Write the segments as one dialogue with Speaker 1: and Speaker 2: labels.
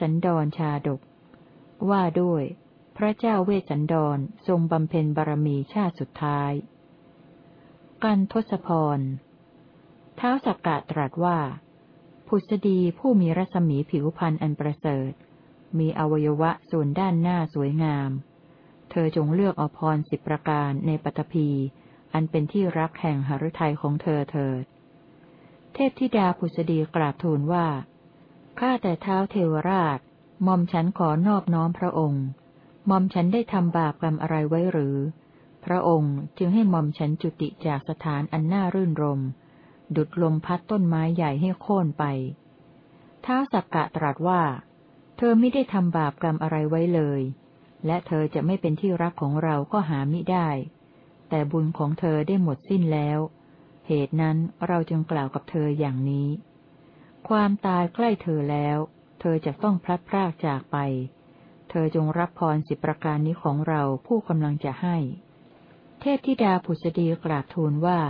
Speaker 1: สันดรชาดก ว่าด้วย พระเจ้าเวสสันดรทรงบำเพ็ญบารมีชาติสุดท้าย กันทศพรเท้าสักกะตรัสว่า ผุสดีผู้มีรัศมีผิวพรรณอันประเสริฐ มีอวัยวะส่วนด้านหน้าสวยงาม เธอจงเลือกอภรสิบประการในปฐพีอันเป็นที่รักแห่งหฤทัยของเธอเถิด เทพธิดาผุสดีกราบทูลว่า ข้าแต่เท้าเทวราชมอมฉันขอนอบน้อมพระองค์มอมฉันได้ทำบาปกรรมอะไรไว้หรือ พระองค์จึงให้มอมฉันจุติจากสถานอันน่ารื่นรม ดุดลมพัดต้นไม้ใหญ่ให้โค่นไปท้าสักกะตรัสว่า เธอไม่ได้ทำบาปกรรมอะไรไว้เลย และเธอจะไม่เป็นที่รักของเราก็หามิได้ แต่บุญของเธอได้หมดสิ้นแล้ว เหตุนั้นเราจึงกล่าวกับเธออย่างนี้ ความตายใกล้เธอแล้ว เธอจะต้องพลัดพรากจากไป เธอจงรับพรสิบประการนี้ของเราผู้กำลังจะให้ เทพธิดาผุสดีกราบทูลว่า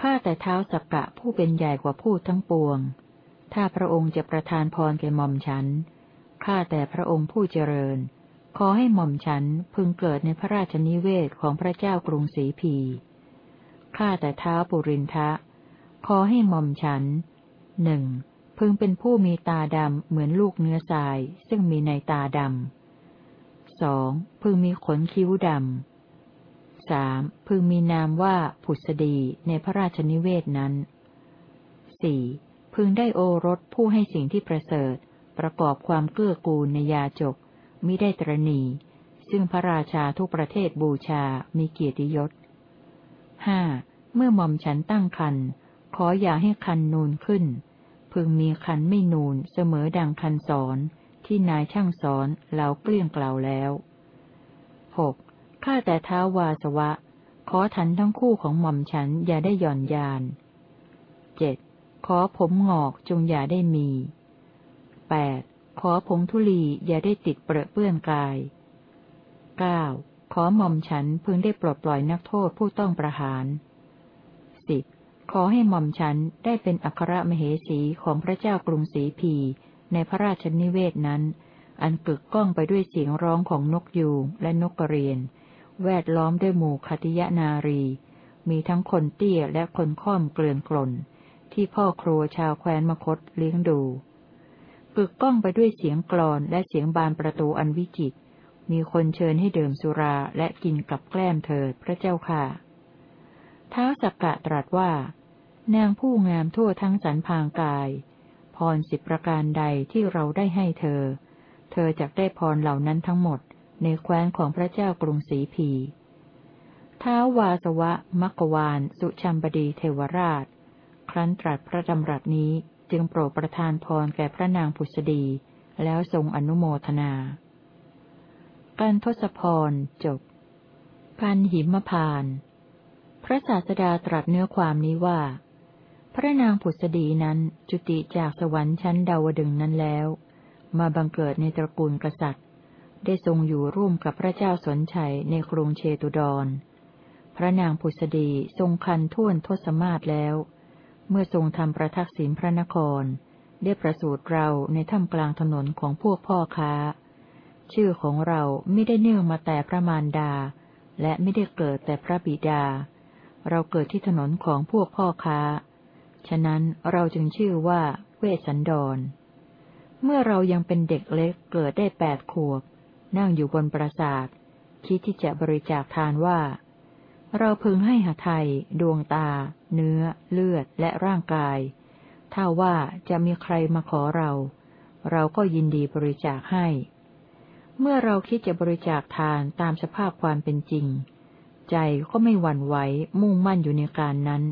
Speaker 1: ข้าแต่เท้าสักกะผู้เป็นใหญ่กว่าผู้ทั้งปวง ถ้าพระองค์จะประทานพรแก่หม่อมฉัน ข้าแต่พระองค์ผู้เจริญ ขอให้หม่อมฉันพึงเกิดในพระราชนิเวศของพระเจ้ากรุงศรีพี ข้าแต่เท้าปุรินทะ ขอให้หม่อมฉันหนึ่ง พึงเป็นผู้มีตาดำเหมือนลูกเนื้อทราย ซึ่งมีในตาดำสองพึงมีขนคิ้วดำสามพึงมีนามว่าผุสดีในพระราชนิเวศนั้นสี่พึงได้โอรสผู้ให้สิ่งที่ประเสริฐ ประกอบความเกื้อกูลในยาจกมิได้ตรณี ซึ่งพระราชาทุกประเทศบูชา มีเกียรติยศห้าเมื่อหม่อมฉันตั้งคันขออย่าให้คันนูนขึ้น พึงมีคันไม่นูนเสมอดังคันสอนที่นายช่างสอนเ่าเกลี้ยงกล่าวแล้วหกข้าแต่ท้าวาสวะ ขอทันทั้งคู่ของหม่อมฉันอย่าได้หย่อนยานเจ็ดขอผมงอกจงอย่าได้มีแปดขอผงทุลีอย่าได้ติดเปรอะเปื้อนกายเก้าขอหม่อมฉันพึงได้ปลดปล่อยนักโทษผู้ต้องประหาร ขอให้หม่อมฉันได้เป็นอัครมเหสีของพระเจ้ากรุงศรีพี ในพระราชนิเวศนั้น อันกึกก้องไปด้วยเสียงร้องของนกยูงและนกกระเรียน แวดล้อมด้วยหมู่คติยนารี มีทั้งคนเตี้ยและคนค่อมเกลื่อนกล่น ที่พ่อครัวชาวแคว้นมคตเลี้ยงดูปึกก้องไปด้วยเสียงกรอนและเสียงบานประตูอันวิจิต มีคนเชิญให้ดื่มสุราและกินกับแกล้มเถิดพระเจ้าค่ะท้าวสักกะตรัสว่า นางผู้งามทั่วทั้งสรรพางกาย พรสิบประการใดที่เราได้ให้เธอ เธอจะได้พรเหล่านั้นทั้งหมดในแคว้นของพระเจ้ากรุงศรีพีท้าววาสวะมักวานสุชัมบดีเทวราช ครั้นตรัสพระดำรัสนี้จึงโปรดประทานพรแก่พระนางผุษดี แล้วทรงอนุโมทนา การทศพรจบพันหิมพาน พระศาสดาตรัสเนื้อความนี้ว่า พระนางผุษดีนั้นจุติจากสวรรค์ชั้นดาวดึงนั้นแล้ว มาบังเกิดในตระกูลกษัตริย์ ได้ทรงอยู่ร่วมกับพระเจ้าสนชัยในกรุงเชตุดร พระนางพุษดีทรงคันท่วนทศมาศแล้ว เมื่อทรงทำประทักษิณพระนคร ได้ประสูติเราในถ้ำกลางถนนของพวกพ่อค้า ชื่อของเราไม่ได้เนื่องมาแต่พระมารดา และไม่ได้เกิดแต่พระบิดา เราเกิดที่ถนนของพวกพ่อค้า ฉะนั้นเราจึงชื่อว่า เวสันดร เมื่อเรายังเป็นเด็กเล็กเกิดได้แปดขวบ นั่งอยู่บนปราสาท คิดที่จะบริจาคทานว่า เราพึงให้หาไทย ดวงตา เนื้อ เลือดและร่างกาย ถ้าว่าจะมีใครมาขอเรา เราก็ยินดีบริจาคให้ เมื่อเราคิดจะบริจาคทานตามสภาพความเป็นจริง ใจก็ไม่หวั่นไหวมุ่งมั่นอยู่ในการนั้น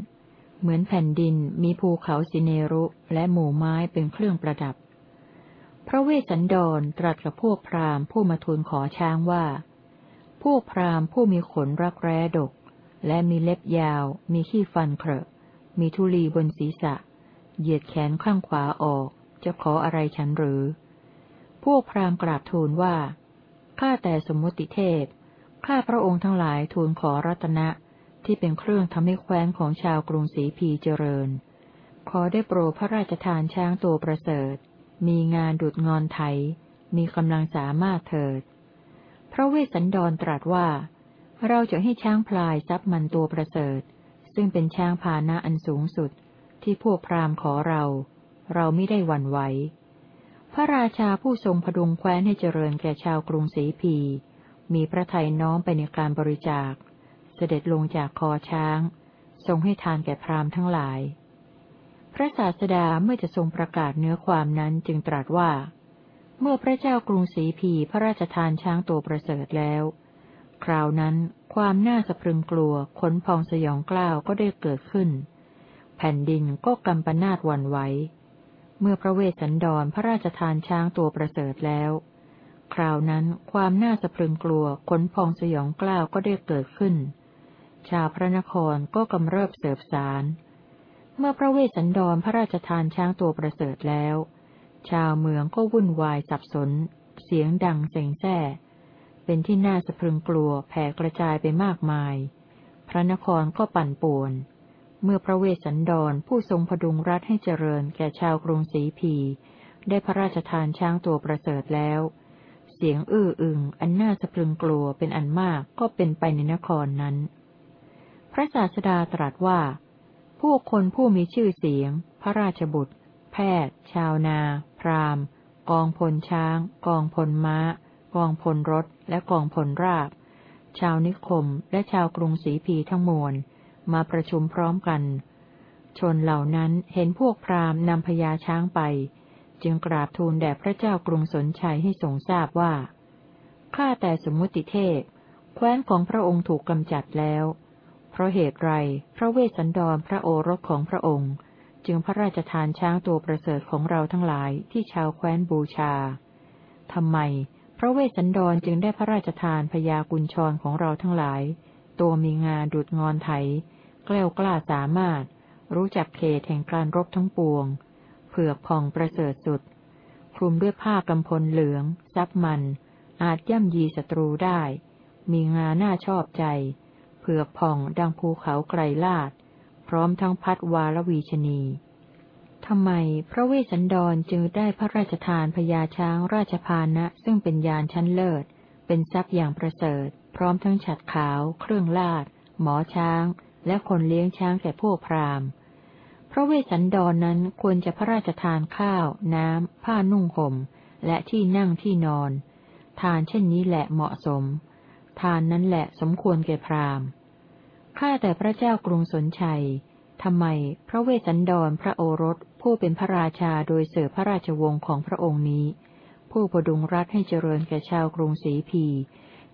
Speaker 1: เหมือนแผ่นดินมีภูเขาสิเนรุและหมู่ไม้เป็นเครื่องประดับ พระเวสสันดรตรัสกับพวกพราหมณ์ผู้มาทูลขอช้างว่า พวกพราหมณ์ผู้มีขนรักแร้ดก และมีเล็บยาว มีขี้ฟันเครอะมีทุลีบนศีรษะ เหยียดแขนข้างขวาออก จะขออะไรฉันหรือ พวกพราหมณ์กราบทูลว่า ข้าแต่สมมติเทพ ข้าพระองค์ทั้งหลายทูลขอรัตนะ ที่เป็นเครื่องทำให้แคว้นของชาวกรุงศรีพีเจริญ ขอได้โปรดพระราชทานช้างตัวประเสริฐ มีงานดุดงอนไถ มีกำลังสามารถเถิด พระเวสสันดรตรัสว่า เราจะให้ช้างพลายทรัพย์มันตัวประเสริฐ ซึ่งเป็นช้างพานะอันสูงสุด ที่พวกพราหมณ์ขอเรา เราไม่ได้หวั่นไหว พระราชาผู้ทรงพดุงแคว้นให้เจริญแก่ชาวกรุงศรีพี มีพระทัยน้อมไปในการบริจาค เสด็จลงจากคอช้าง ทรงให้ทานแก่พราหมณ์ทั้งหลาย พระศาสดาเมื่อจะทรงประกาศเนื้อความนั้นจึงตรัสว่า เมื่อพระเจ้ากรุงศรีพีพระราชทานช้างตัวประเสริฐแล้ว คราวนั้นความน่าสะพรึงกลัวขนพองสยองกล้าวก็ได้เกิดขึ้น แผ่นดินก็กำปนาตวันไหวเมื่อพระเวสสันดรพระราชทานช้างตัวประเสริฐแล้ว คราวนั้นความน่าสะพรึงกลัวขนพองสยองกล้าวก็ได้เกิดขึ้น ชาวพระนครก็กำเริบเสบสาร เมื่อพระเวสสันดรพระราชทานช้างตัวประเสริฐแล้ว ชาวเมืองก็วุ่นวายสับสน เสียงดังเซ็งแซ่ เป็นที่น่าสะพรึงกลัวแผ่กระจายไปมากมาย พระนครก็ปั่นป่วน เมื่อพระเวสสันดรผู้ทรงพดุงรัฐให้เจริญแก่ชาวกรุงศรีพี ได้พระราชทานช้างตัวประเสริฐแล้วเสียงอื้ออึงอันน่าสะพรึงกลัวเป็นอันมากก็เป็นไปในนครนั้น พระศาสดาตรัสว่า ผู้คนผู้มีชื่อเสียง พระราชบุตร แพทย์ ชาวนา พราหมณ์ กองพลช้าง กองพลม้า กองพลรถ และกองพลราบ ชาวนิคมและชาวกรุงศรีพีทั้งมวล มาประชุมพร้อมกัน ชนเหล่านั้นเห็นพวกพราหมณ์นำพญาช้างไป จึงกราบทูลแด่พระเจ้ากรุงสนชัยให้ทรงทราบว่า ข้าแต่สมมุติเทพ แคว้นของพระองค์ถูกกำจัดแล้ว เพราะเหตุไร พระเวสสันดรพระโอรสของพระองค์ จึงพระราชทานช้างตัวประเสริฐของเราทั้งหลายที่ชาวแคว้นบูชาทำไม พระเวสสันดรจึงได้พระราชทานพยากุญชรของเราทั้งหลาย ตัวมีงาดุดงอนไถแกล้วกล้าสามารถ รู้จักเขตแห่งการรบทั้งปวง เผือกผ่องประเสริฐสุด คลุมด้วยผ้ากำพลเหลือง ซับมัน อาจย่ำยีศัตรูได้ มีงาหน้าชอบใจ เผือกผ่องดังภูเขาไกรลาด พร้อมทั้งพัดวาลวีชนีทำไมพระเวสสันดรจึงได้พระราชทานพญาช้างราชพานะซึ่งเป็นยานชั้นเลิศ เป็นทรัพย์อย่างประเสริฐ พร้อมทั้งฉัดขาว เครื่องลาด หมอช้าง และคนเลี้ยงช้างแก่พวกพราหมณ์ พระเวสสันดรนนั้นควรจะพระราชทานข้าว น้ำ ผ้านุ่งห่ม และที่นั่งที่นอน ทานเช่นนี้แหละเหมาะสม ทานนั้นแหละสมควรแก่พราหมณ์ ข้าแต่พระเจ้ากรุงสนชัย ทำไมพระเวสสันดรพระโอรสผู้เป็นพระราชาโดยเสือพระราชวงศ์ของพระองค์นี้ ผู้ประดุงรัฐให้เจริญแก่ชาวกรุงศรีพี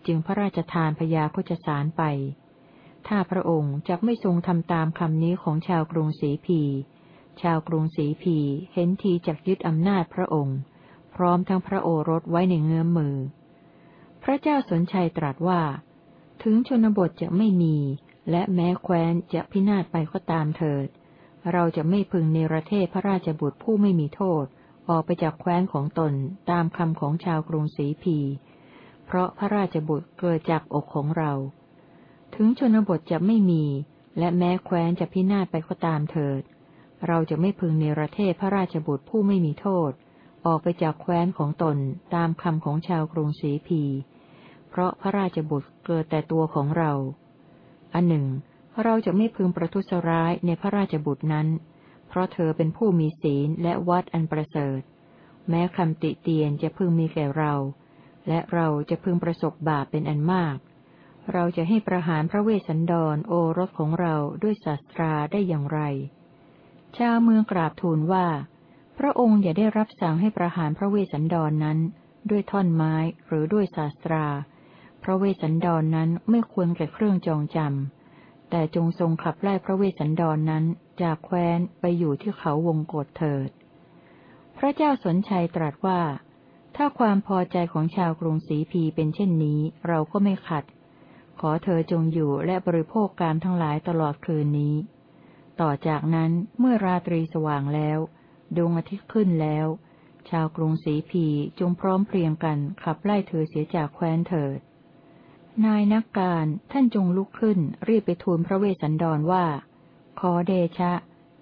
Speaker 1: จึงพระราชทานพยาโคจสารไป ถ้าพระองค์จะไม่ทรงทำตามคำนี้ของชาวกรุงศรีพี ชาวกรุงศรีพีเห็นทีจักยึดอำนาจพระองค์ พร้อมทั้งพระโอรสไว้ในเงื้อมมือ พระเจ้าสนชัยตรัสว่า ถึงชนบทจะไม่มี และแม้แคว้นจะพินาศไปก็ตามเถิด เราจะไม่พึงเนรเทศพระราชบุตรผู้ไม่มีโทษ ออกไปจากแคว้นของตนตามคำของชาวกรุงศรีพี เพราะพระราชบุตรเกิดจากอกของเรา ถึงชนบทจะไม่มี และแม้แคว้นจะพินาศไปก็ตามเถิด เราจะไม่พึงเนรเทศพระราชบุตรผู้ไม่มีโทษ ออกไปจากแคว้นของตนตามคำของชาวกรุงศรีพี เพราะพระราชบุตรเกิดแต่ตัวของเรา อันหนึ่ง เราจะไม่พึงประทุษร้ายในพระราชบุตรนั้น เพราะเธอเป็นผู้มีศีลและวัดอันประเสริฐ แม้คำติเตียนจะพึงมีแก่เรา และเราจะพึงประสบบาปเป็นอันมาก เราจะให้ประหารพระเวสสันดรโอรสของเราด้วยศาสตราได้อย่างไร ชาวเมืองกราบทูลว่า พระองค์อย่าได้รับสั่งให้ประหารพระเวสสันดรนนั้น ด้วยท่อนไม้หรือด้วยศาสตรา พระเวสสันดรนั้นไม่ควรแก่เครื่องจองจำ แต่จงทรงขับไล่พระเวสสันดรนนั้นจากแคว้นไปอยู่ที่เขาวงกตเถิด พระเจ้าสญชัยตรัสว่า ถ้าความพอใจของชาวกรุงสีพีเป็นเช่นนี้เราก็ไม่ขัด ขอเธอจงอยู่และบริโภคกามทั้งหลายตลอดคืนนี้ ต่อจากนั้นเมื่อราตรีสว่างแล้วดวงอาทิตย์ขึ้นแล้ว ชาวกรุงศรีพีจงพร้อมเพรียงกันขับไล่เธอเสียจากแคว้นเถิด นายนักการท่านจงลุกขึ้น รีบไปทูลพระเวสสันดรว่า ขอเดชะ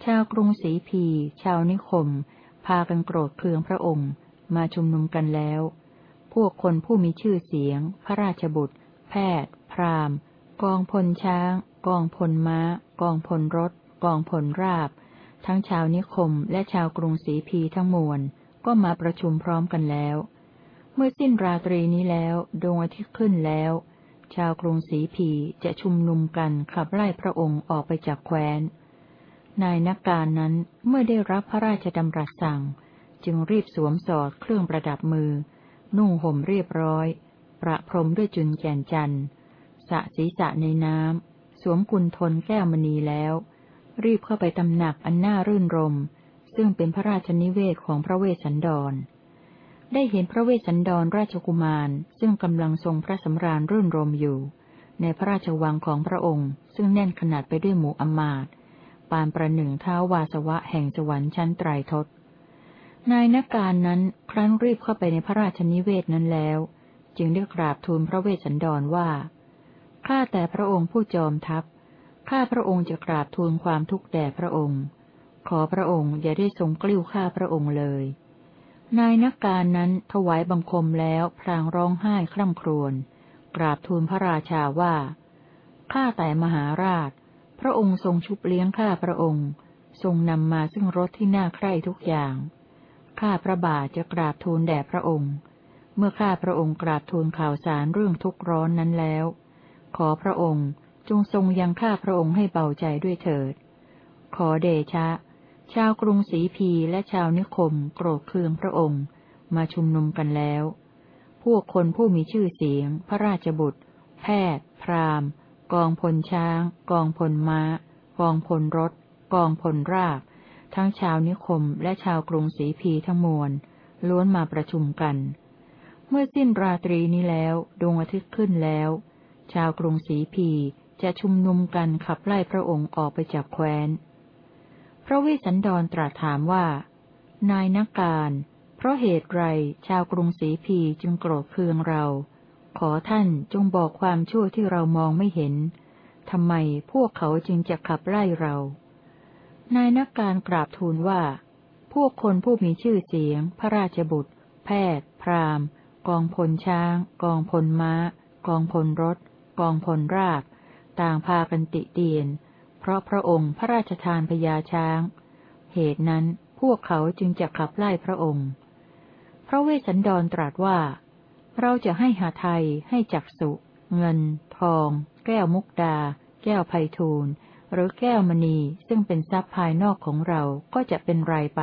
Speaker 1: ชาวกรุงศรีพี ชาวนิคม พากันโกรธเคืองพระองค์ มาชุมนุมกันแล้ว พวกคนผู้มีชื่อเสียง พระราชบุตร แพทย์ พราหมณ์ กองพลช้าง กองพลม้า กองพลรถ กองพลราบ ทั้งชาวนิคมและชาวกรุงศรีพีทั้งมวล ก็มาประชุมพร้อมกันแล้ว เมื่อสิ้นราตรีนี้แล้ว ดวงอาทิตย์ขึ้นแล้ว ชาวกรุงศรีพีจะชุมนุมกันขับไล่พระองค์ออกไปจากแคว้น นายนักการนั้นเมื่อได้รับพระราชดำรัสสั่ง จึงรีบสวมสอดเครื่องประดับมือ นุ่งห่มเรียบร้อย ประพรมด้วยจุนแก่นจันทร์สะศีสะในน้ำ สวมกุลทนแก้วมณีแล้ว รีบเข้าไปตำหนักอันน่ารื่นรม ซึ่งเป็นพระราชนิเวศของพระเวสสันดร ได้เห็นพระเวสสันดรราชกุมาร ซึ่งกำลังทรงพระสำราญรื่นรมอยู่ ในพระราชวังของพระองค์ ซึ่งแน่นขนาดไปด้วยหมู่อมาตปานประหนึ่งเท้าวาสวะแห่งสวรรค์ชั้นไตรทศ นายนักการนั้นครั้นรีบเข้าไปในพระราชนิเวศนั้นแล้ว จึงได้กราบทูลพระเวสสันดรว่า ข้าแต่พระองค์ผู้จอมทัพ ข้าพระองค์จะกราบทูลความทุกข์แด่พระองค์ ขอพระองค์อย่าได้ทรงกลิ้วข้าพระองค์เลย นายนักการนั้นถวายบังคมแล้วพลางร้องไห้คร่ำครวญกราบทูลพระราชาว่า ข้าแต่มหาราช พระองค์ทรงชุบเลี้ยงข้าพระองค์ ทรงนำมาซึ่งรสที่น่าใคร่ทุกอย่าง ข้าพระบาทจะกราบทูลแด่พระองค์ เมื่อข้าพระองค์กราบทูลข่าวสารเรื่องทุกร้อนนั้นแล้ว ขอพระองค์จงทรงยังข้าพระองค์ให้เบาใจด้วยเถิด ขอเดชะ ชาวกรุงศรีพีและชาวนิคมโกรธเคืองพระองค์ มาชุมนุมกันแล้ว พวกคนผู้มีชื่อเสียง พระราชบุตร แพทย์ พราหมณ์ กองพลช้าง กองพลม้า กองพลรถ กองพลราบ ทั้งชาวนิคมและชาวกรุงศรีพีทั้งมวล ล้วนมาประชุมกัน เมื่อสิ้นราตรีนี้แล้วดวงอาทิตย์ขึ้นแล้ว ชาวกรุงศรีพีจะชุมนุมกันขับไล่พระองค์ออกไปจากแคว้น พระวิสันดรตรัสถามว่า นายนักการ เพราะเหตุไรชาวกรุงศรีพีจึงโกรธเคืองเรา ขอท่านจงบอกความชั่วที่เรามองไม่เห็นทำไมพวกเขาจึงจะขับไล่เรา นายนักการกราบทูลว่า พวกคนผู้มีชื่อเสียง พระราชบุตร แพทย์ พราหมณ์ กองพลช้าง กองพลม้า กองพลรถ กองพลราบ ต่างพากันติเตียน เพราะพระองค์พระราชทานพญาช้าง เหตุนั้นพวกเขาจึงจะขับไล่พระองค์ พระเวสสันดรตรัสว่า เราจะให้หาไทยให้จักสุเงิน ทอง แก้วมุกดา แก้วไพทูลหรือแก้วมณีซึ่งเป็นทรัพย์ภายนอกของเราก็จะเป็นไรไป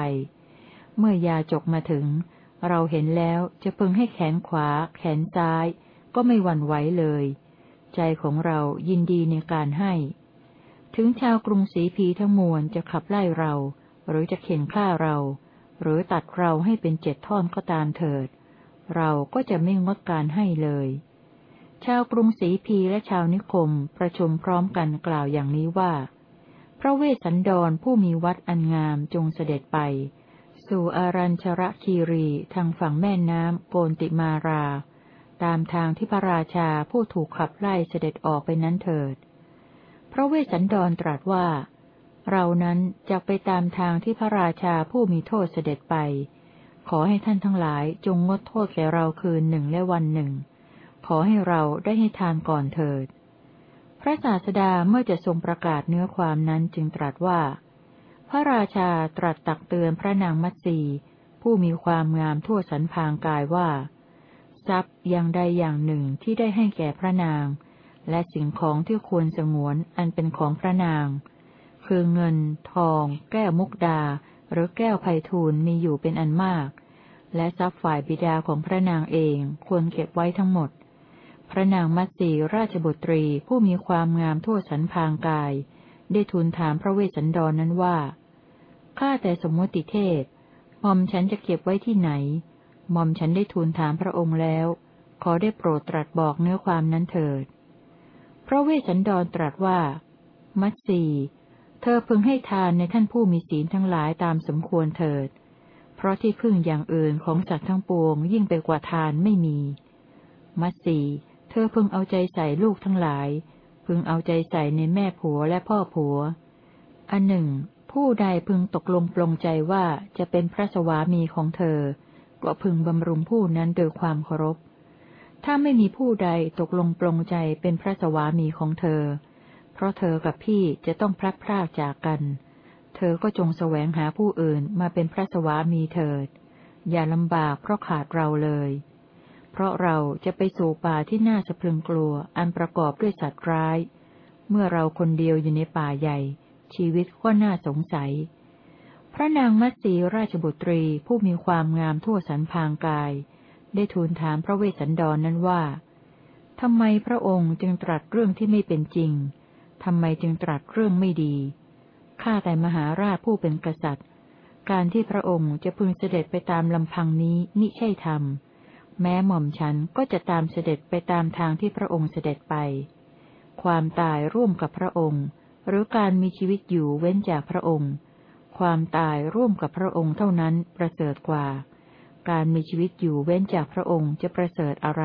Speaker 1: เมื่อยาจกมาถึง เราเห็นแล้วจะพึงให้แขนขวา แขนซ้าย ก็ไม่หวั่นไหวเลย ใจของเรายินดีในการให้ ถึงชาวกรุงศรีพีทั้งมวลจะขับไล่เรา หรือจะเข็นฆ่าเรา หรือตัดเราให้เป็นเจ็ดท่อนก็ตามเถิด เราก็จะไม่งดการให้เลย ชาวกรุงศรีพีและชาวนิคมประชุมพร้อมกันกล่าวอย่างนี้ว่า พระเวสสันดรผู้มีวัดอันงามจงเสด็จไป สู่อารัญชระคีรีทางฝั่งแม่น้ำโกนติมารา ตามทางที่พระราชาผู้ถูกขับไล่เสด็จออกไปนั้นเถิด พระเวสสันดรตรัสว่า เรานั้นจะไปตามทางที่พระราชาผู้มีโทษเสด็จไป ขอให้ท่านทั้งหลายจงงดโทษแก่เราคืนหนึ่งและวันหนึ่ง ขอให้เราได้ให้ทานก่อนเถิด พระศาสดาเมื่อจะทรงประกาศเนื้อความนั้นจึงตรัสว่า พระราชาตรัสตักเตือนพระนางมัตสีผู้มีความงามทั่วสันพางกายว่า ทรัพย์อย่างใดอย่างหนึ่งที่ได้ให้แก่พระนาง และสิ่งของที่ควรสงวนอันเป็นของพระนาง คือเงิน ทอง แก้วมุกดา หรือแก้วไพทูลมีอยู่เป็นอันมาก และทรัพย์ฝ่ายบิดาของพระนางเองควรเก็บไว้ทั้งหมด พระนางมัตสีราชบุตรีผู้มีความงามทั่วสันพางกาย ได้ทูลถามพระเวสสันดรนนั้นว่าข้าแต่สมมติเทพหม่อมฉันจะเก็บไว้ที่ไหนหม่อมฉันได้ทูลถามพระองค์แล้ว ขอได้โปรดตรัสบอกเนื้อความนั้นเถิด ระเวสสันดรตรัสว่า มัตสีเธอพึงให้ทานในท่านผู้มีศีลทั้งหลายตามสมควรเถิด เพราะที่พึ่งอย่างอื่นของสัตว์ทั้งปวงยิ่งไปกว่าทานไม่มี มัตสีเธอพึงเอาใจใส่ลูกทั้งหลาย พึงเอาใจใส่ในแม่ผัวและพ่อผัว อันหนึ่ง ผู้ใดพึงตกลงปลงใจว่าจะเป็นพระสวามีของเธอ ก็พึงบำรุงผู้นั้นโดยความเคารพ ถ้าไม่มีผู้ใดตกลงปลงใจเป็นพระสวามีของเธอ เพราะเธอกับพี่จะต้องพลัดพรากจากกัน เธอก็จงแสวงหาผู้อื่นมาเป็นพระสวามีเถิด อย่าลำบากเพราะขาดเราเลย เพราะเราจะไปสู่ป่าที่น่าสะพรึงกลัวอันประกอบด้วยสัตว์ร้าย เมื่อเราคนเดียวอยู่ในป่าใหญ่ ชีวิตก็น่าสงสัย พระนางมัตสีราชบุตรีผู้มีความงามทั่วสันพางกาย ได้ทูลถามพระเวสสันดรนนั้นว่าทำไมพระองค์จึงตรัสเรื่องที่ไม่เป็นจริงทำไมจึงตรัสเรื่องไม่ดี ข้าแต่มหาราชผู้เป็นกษัตริย์ การที่พระองค์จะพึงเสด็จไปตามลำพังนี้นิใช่ธรรม แม้หม่อมฉันก็จะตามเสด็จไปตามทางที่พระองค์เสด็จไป ความตายร่วมกับพระองค์ หรือการมีชีวิตอยู่เว้นจากพระองค์ ความตายร่วมกับพระองค์เท่านั้นประเสริฐกว่า การมีชีวิตอยู่เว้นจากพระองค์จะประเสริฐอะไร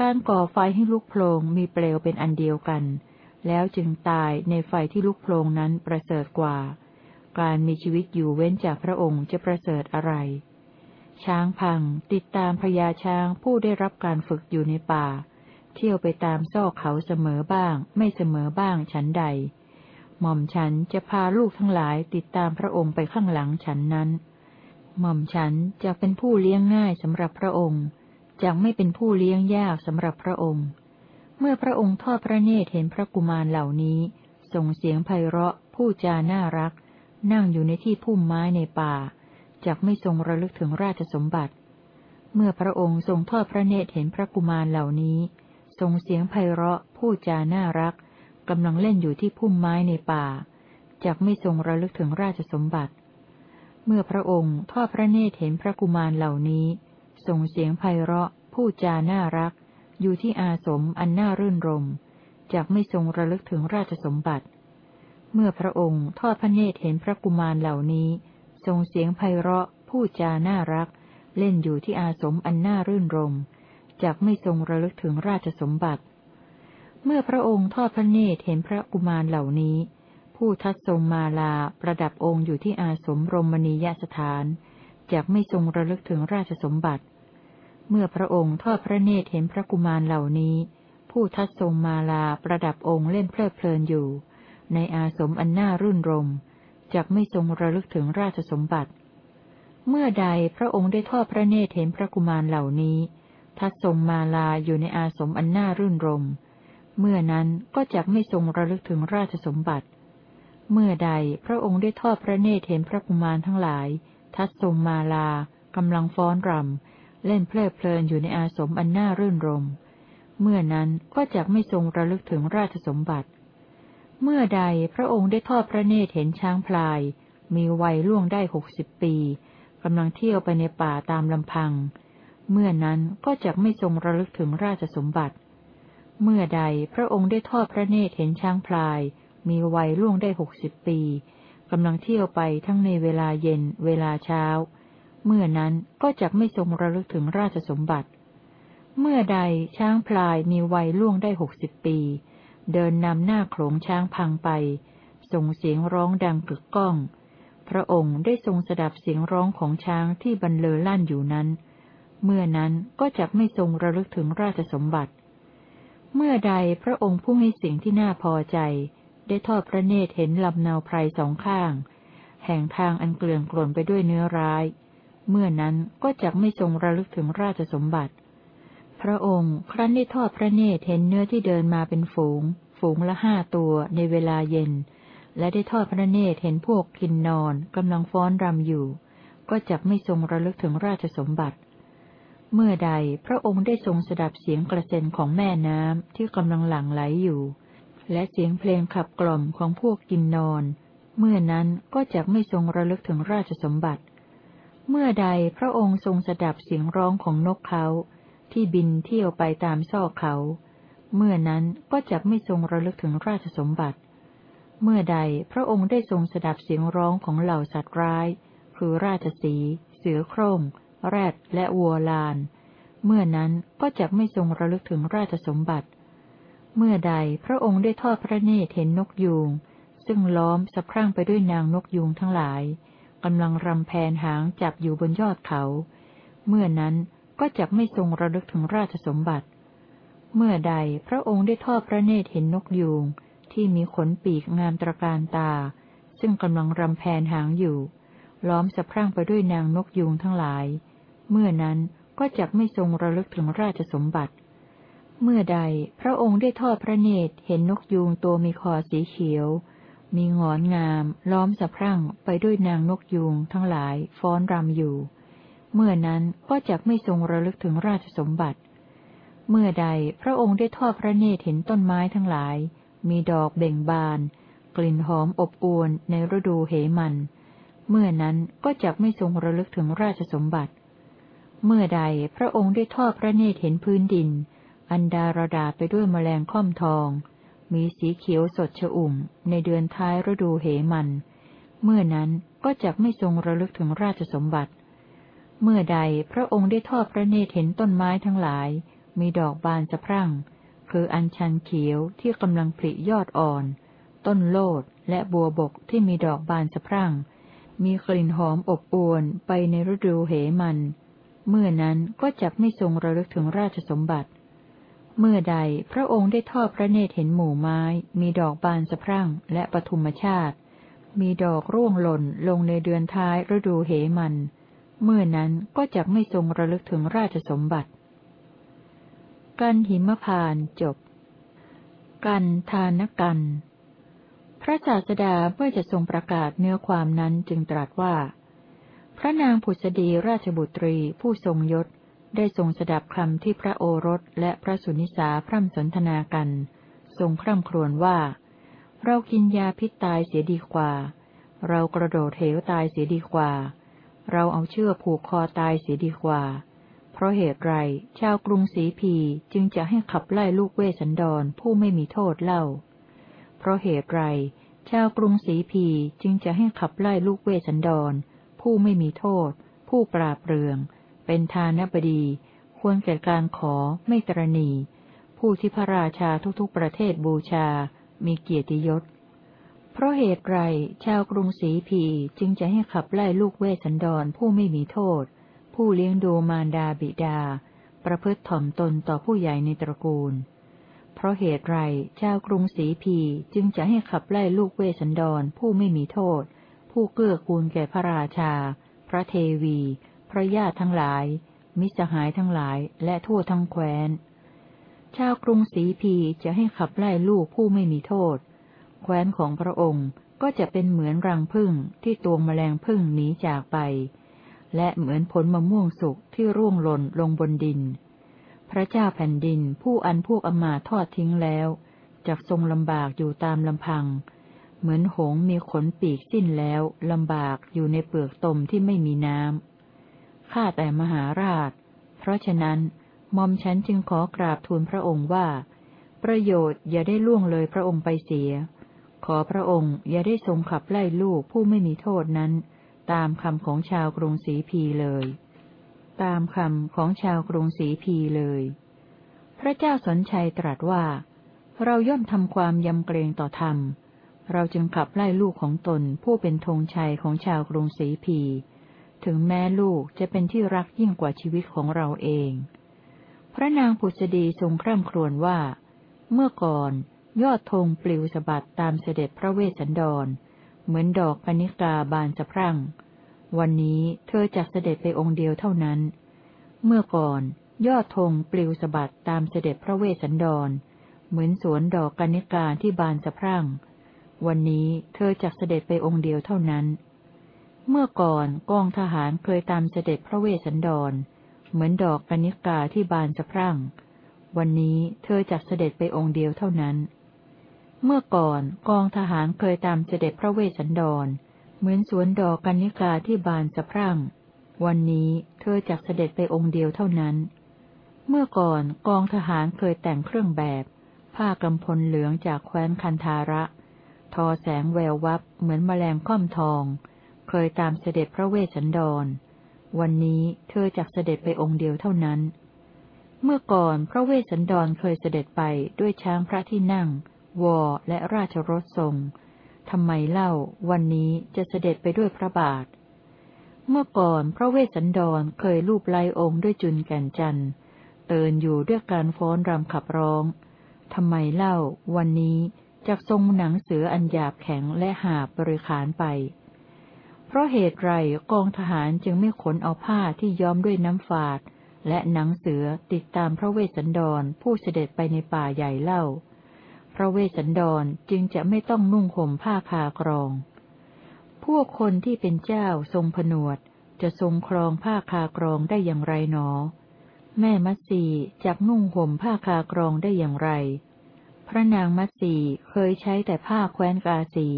Speaker 1: การก่อไฟให้ลุกโพลงมีเปลวเป็นอันเดียวกัน แล้วจึงตายในไฟที่ลุกโพลงนั้นประเสริฐกว่า การมีชีวิตอยู่เว้นจากพระองค์จะประเสริฐอะไร ช้างพังติดตามพญาช้างผู้ได้รับการฝึกอยู่ในป่า เที่ยวไปตามซอกเขาเสมอบ้าง ไม่เสมอบ้างฉันใด หม่อมฉันจะพาลูกทั้งหลายติดตามพระองค์ไปข้างหลังฉันนั้น หม่อมฉันจะเป็นผู้เลี้ยงง่ายสำหรับพระองค์จะไม่เป็นผู้เลี้ยงยากสำหรับพระองค์ เมื่อพระองค์ทอดพระเนตรเห็นพระกุมารเหล่านี้ ส่งเสียงไพเราะผู้จาน่ารัก นั่งอยู่ในที่พุ่มไม้ในป่าจักไม่ทรงระลึกถึงราชสมบัติ เมื่อพระองค์ทรงทอดพระเนตรเห็นพระกุมารเหล่านี้ ส่งเสียงไพเราะผู้จาน่ารักกำลังเล่นอยู่ที่พุ่มไม้ในป่าจากไม่ทรงระลึกถึงราชสมบัติ เมื่อพระองค์ทอดพระเนตรเห็นพระกุมารเหล่านี้ ส่งเสียงไพเราะ ผู้จาน่ารัก อยู่ที่อาสมอันน่ารื่นรมจากไม่ทรงระลึกถึงราชสมบัติ เมื่อพระองค์ทอดพระเนตรเห็นพระกุมารเหล่านี้ ส่งเสียงไพเราะ ผู้จาน่ารัก เล่นอยู่ที่อาสมอันน่ารื่นรมจักไม่ทรงระลึกถึงราชสมบัติ เมื่อพระองค์ทอดพระเนตรเห็นพระกุมารเหล่านี้ ผู้ทัดทรงมาลาประดับองค์อยู่ที่อาสมรมณียสถานจักไม่ทรงระลึกถึงราชสมบัติ เมื่อพระองค์ทอดพระเนตรเห็นพระกุมารเหล่านี้ ผู้ทัดทรงมาลาประดับองค์เล่นเพลิดเพลินอยู่ ในอาสมอันน่ารื่นรมจักไม่ทรงระลึกถึงราชสมบัติ เมื่อใดพระองค์ได้ทอดพระเนตรเห็นพระกุมารเหล่านี้ ทัดทรงมาลาอยู่ในอาสมอันน่ารื่นรมเมื่อนั้นก็จะไม่ทรงระลึกถึงราชสมบัติเเมื่อใดพระองค์ได้ทอดพระเนตรเห็นพระกุมารทั้งหลาย ทัดทรงมาลากำลังฟ้อนรำ เล่นเพลิดเพลินอยู่ในอาสมอันน่ารื่นรม เมื่อนั้นก็จะไม่ทรงระลึกถึงราชสมบัติ เมื่อใดพระองค์ได้ทอดพระเนตรเห็นช้างพลาย มีวัยล่วงได้หกสิบปีกำลังเที่ยวไปในป่าตามลำพัง เมื่อนั้นก็จะไม่ทรงระลึกถึงราชสมบัติ เมื่อใดพระองค์ได้ทอดพระเนตรเห็นช้างพลาย มีวัยล่วงได้หกสิบปีกำลังเที่ยวไปทั้งในเวลาเย็น เวลาเช้า เมื่อนั้นก็จะไม่ทรงระลึกถึงราชสมบัติ เมื่อใดช้างพลายมีวัยล่วงได้หกสิบปี เดินนำหน้าโขลงช้างพังไป ส่งเสียงร้องดังกึกก้อง พระองค์ได้ทรงสดับเสียงร้องของช้างที่บรรเลอลั่นอยู่นั้น เมื่อนั้นก็จะไม่ทรงระลึกถึงราชสมบัติ เมื่อใดพระองค์ผู้ให้สิ่งที่น่าพอใจ ได้ทอดพระเนตรเห็นลำนาไพรสองข้าง แห่งทางอันเกลื่อนกล่นไปด้วยเนื้อร้าย เมื่อนั้นก็จะไม่ทรงระลึกถึงราชสมบัติ พระองค์ครั้นได้ทอดพระเนตรเห็นเนื้อที่เดินมาเป็นฝูง ฝูงละห้าตัวในเวลาเย็น และได้ทอดพระเนตรเห็นพวกกินนอนกำลังฟ้อนรำอยู่ ก็จะไม่ทรงระลึกถึงราชสมบัติเมื่อใดพระองค์ได้ทรงสดับเสียงกระเซ็นของแม่น้ำที่กำลังหลั่งไหลอยู่ และเสียงเพลงขับกล่อมของพวกกินนอน เมื่อนั้นก็จะไม่ทรงระลึกถึงราชสมบัติ เมื่อใดพระองค์ทรงสดับเสียงร้องของนกเขาที่บินเที่ยวไปตามซอกเขา เมื่อนั้นก็จะไม่ทรงระลึกถึงราชสมบัติ เมื่อใดพระองค์ได้ทรงสดับเสียงร้องของเหล่าสัตว์ร้าย คือราชสี เสือโคร่ง แรดและวัวลาน เมื่อนั้นก็จะไม่ทรงระลึกถึงราชสมบัติ เมื่อใดพระองค์ได้ทอดพระเนตรเห็นนกยูง ซึ่งล้อมสะพรั่งไปด้วยนางนกยุงทั้งหลายกำลังรำแพนหางจับอยู่บนยอดเขา เมื่อนั้นก็จะไม่ทรงระลึกถึงราชสมบัติ เมื่อใดพระองค์ได้ทอดพระเนตรเห็นนกยูงที่มีขนปีกงามตระการตา ซึ่งกำลังรำแพนหางอยู่ ล้อมสะพรั่งไปด้วยนางนกยูงทั้งหลาย เมื่อนั้นก็จะไม่ทรงระลึกถึงราชสมบัติ เมื่อใดพระองค์ได้ทอดพระเนตรเห็นนกยูงตัวมีคอสีเขียว มีงอนงาม ล้อมสะพรั่งไปด้วยนางนกยูงทั้งหลายฟ้อนรำอยู่ เมื่อนั้นก็จะไม่ทรงระลึกถึงราชสมบัติ เมื่อใดพระองค์ได้ทอดพระเนตรเห็นต้นไม้ทั้งหลาย มีดอกเบ่งบาน กลิ่นหอมอบอวลในฤดูเหมัน เมื่อนั้นก็จะไม่ทรงระลึกถึงราชสมบัติ เมื่อใดพระองค์ได้ทอดพระเนตรเห็นพื้นดิน อันดารดาไปด้วยแมลงค่อมทอง มีสีเขียวสดชอุ่ม ในเดือนท้ายฤดูเหมัน เมื่อนั้นก็จะไม่ทรงระลึกถึงราชสมบัติ เมื่อใดพระองค์ได้ทอดพระเนตรเห็นต้นไม้ทั้งหลาย มีดอกบานสะพรั่ง คืออัญชันเขียวที่กำลังผลิยอดอ่อน ต้นโลดและบัวบกที่มีดอกบานสะพรั่ง มีกลิ่นหอมอบอวลไปในฤดูเหมัน เมื่อนั้นก็จะไม่ทรงระลึกถึงราชสมบัติ เมื่อใดพระองค์ได้ทอดพระเนตรเห็นหมู่ไม้ มีดอกบานสะพรั่งและปฐุมชาติ มีดอกร่วงหล่นลงในเดือนท้ายฤดูเหมัน เมื่อนั้นก็จะไม่ทรงระลึกถึงราชสมบัติ กันหิมพานจบ กันทานกัน พระศาสดาเมื่อจะทรงประกาศเนื้อความนั้นจึงตรัสว่า พระนางผุษดีราชบุตรีผู้ทรงยศ ได้ทรงสดับคำที่พระโอรสและพระสุนิสาพร่ำสนทนากัน ทรงคร่ำครวญว่า เรากินยาพิษตายเสียดีกว่า เรากระโดดเหวตายเสียดีกว่า เราเอาเชือกผูกคอตายเสียดีกว่า เพราะเหตุไรชาวกรุงสีพีจึงจะให้ขับไล่ลูกเวสสันดรผู้ไม่มีโทษเล่า เพราะเหตุไรชาวกรุงสีพีจึงจะให้ขับไล่ลูกเวสสันดรผู้ไม่มีโทษ ผู้ปราดเปรื่อง เป็นทานบดี ควรแก่การขอไม่ตระหนี่ ผู้ที่พระราชาทุกๆประเทศบูชา มีเกียรติยศ เพราะเหตุไรชาวกรุงสีพีจึงจะให้ขับไล่ลูกเวสันดรผู้ไม่มีโทษ ผู้เลี้ยงดูมารดาบิดา ประพฤติถ่อมตนต่อผู้ใหญ่ในตระกูล เพราะเหตุไรชาวกรุงศรีพีจึงจะให้ขับไล่ลูกเวสันดรผู้ไม่มีโทษ ผู้เกื้อกูลแก่พระราชา พระเทวี พระญาติทั้งหลาย มิสหายทั้งหลาย และทั่วทั้งแคว้น ชาวกรุงศรีพีจะให้ขับไล่ลูกผู้ไม่มีโทษ แคว้นของพระองค์ก็จะเป็นเหมือนรังพึ่งที่ตัวแมลงพึ่งหนีจากไป และเหมือนผลมะม่วงสุกที่ร่วงหล่นลงบนดิน พระเจ้าแผ่นดินผู้อันพวกอมาทอดทิ้งแล้วจากทรงลำบากอยู่ตามลำพัง เหมือนหงมีขนปีกสิ้นแล้วลำบากอยู่ในเปลือกตมที่ไม่มีน้ำ ข้าแต่มหาราช เพราะฉะนั้นมอมฉันจึงขอกราบทูลพระองค์ว่า ประโยชน์อย่าได้ล่วงเลยพระองค์ไปเสีย ขอพระองค์อย่าได้ทรงขับไล่ลูกผู้ไม่มีโทษนั้น ตามคำของชาวกรุงศรีพีเลย ตามคำของชาวกรุงศรีพีเลย พระเจ้าสนชัยตรัสว่า เราย่อมทำความยำเกรงต่อธรรม เราจึงขับไล่ลูกของตนผู้เป็นธงชัยของชาวกรุงศรีพี ถึงแม้ลูกจะเป็นที่รักยิ่งกว่าชีวิตของเราเอง พระนางผุษดีทรงคร่ำครวญว่า เมื่อก่อน ยอดธงปลิวสะบัดตามเสด็จพระเวสสันดร เหมือนดอกปณิกาบานสะพรั่ง วันนี้เธอจักเสด็จไปองค์เดียวเท่านั้น เมื่อก่อน ยอดธงปลิวสะบัดตามเสด็จพระเวสสันดร เหมือนสวนดอกกนิกาที่บานสะพรั่ง วันนี้เธอจักเสด็จไปองค์เดียวเท่านั้น เมื่อก่อนกองทหารเคยตามเสด็จพระเวสสันดร เหมือนดอกกนิกาที่บานสะพรั่ง วันนี้เธอจักเสด็จไปองค์เดียวเท่านั้น เมื่อก่อนกองทหารเคยตามเสด็จพระเวสสันดร เหมือนสวนดอกกนิกาที่บานสะพรั่ง วันนี้เธอจักเสด็จไปองค์เดียวเท่านั้น เมื่อก่อนกองทหารเคยแต่งเครื่องแบบ ผ้ากำพลเหลืองจากแคว้นคันธาระ ทอแสงแวววับเหมือนแมลงค่อมทอง เคยตามเสด็จพระเวสสันดร วันนี้เธอจักเสด็จไปองค์เดียวเท่านั้น เมื่อก่อนพระเวสสันดรเคยเสด็จไปด้วยช้างพระที่นั่ง วอและราชรถทรงทำไมเล่าวันนี้จะเสด็จไปด้วยพระบาท เมื่อก่อนพระเวสสันดรเคยรูปไล้องค์ด้วยจุนแก่นจันทร์เตือนอยู่ด้วยการฟ้อนรำขับร้องทำไมเล่าวันนี้จากทรงหนังเสืออันหยาบแข็งและหาบริขารไป เพราะเหตุไรกองทหารจึงไม่ขนเอาผ้าที่ย้อมด้วยน้ำฝาด และหนังเสือติดตามพระเวสสันดรผู้เสด็จไปในป่าใหญ่เล่า พระเวสสันดรจึงจะไม่ต้องนุ่งห่มผ้าคากรอง พวกคนที่เป็นเจ้าทรงผนวดจะทรงครองผ้าคากรองได้อย่างไรหนอ แม่มัสีจักนุ่งห่มผ้าคากรองได้อย่างไร พระนางมัตสีเคยใช้แต่ผ้าแคว้นกาสี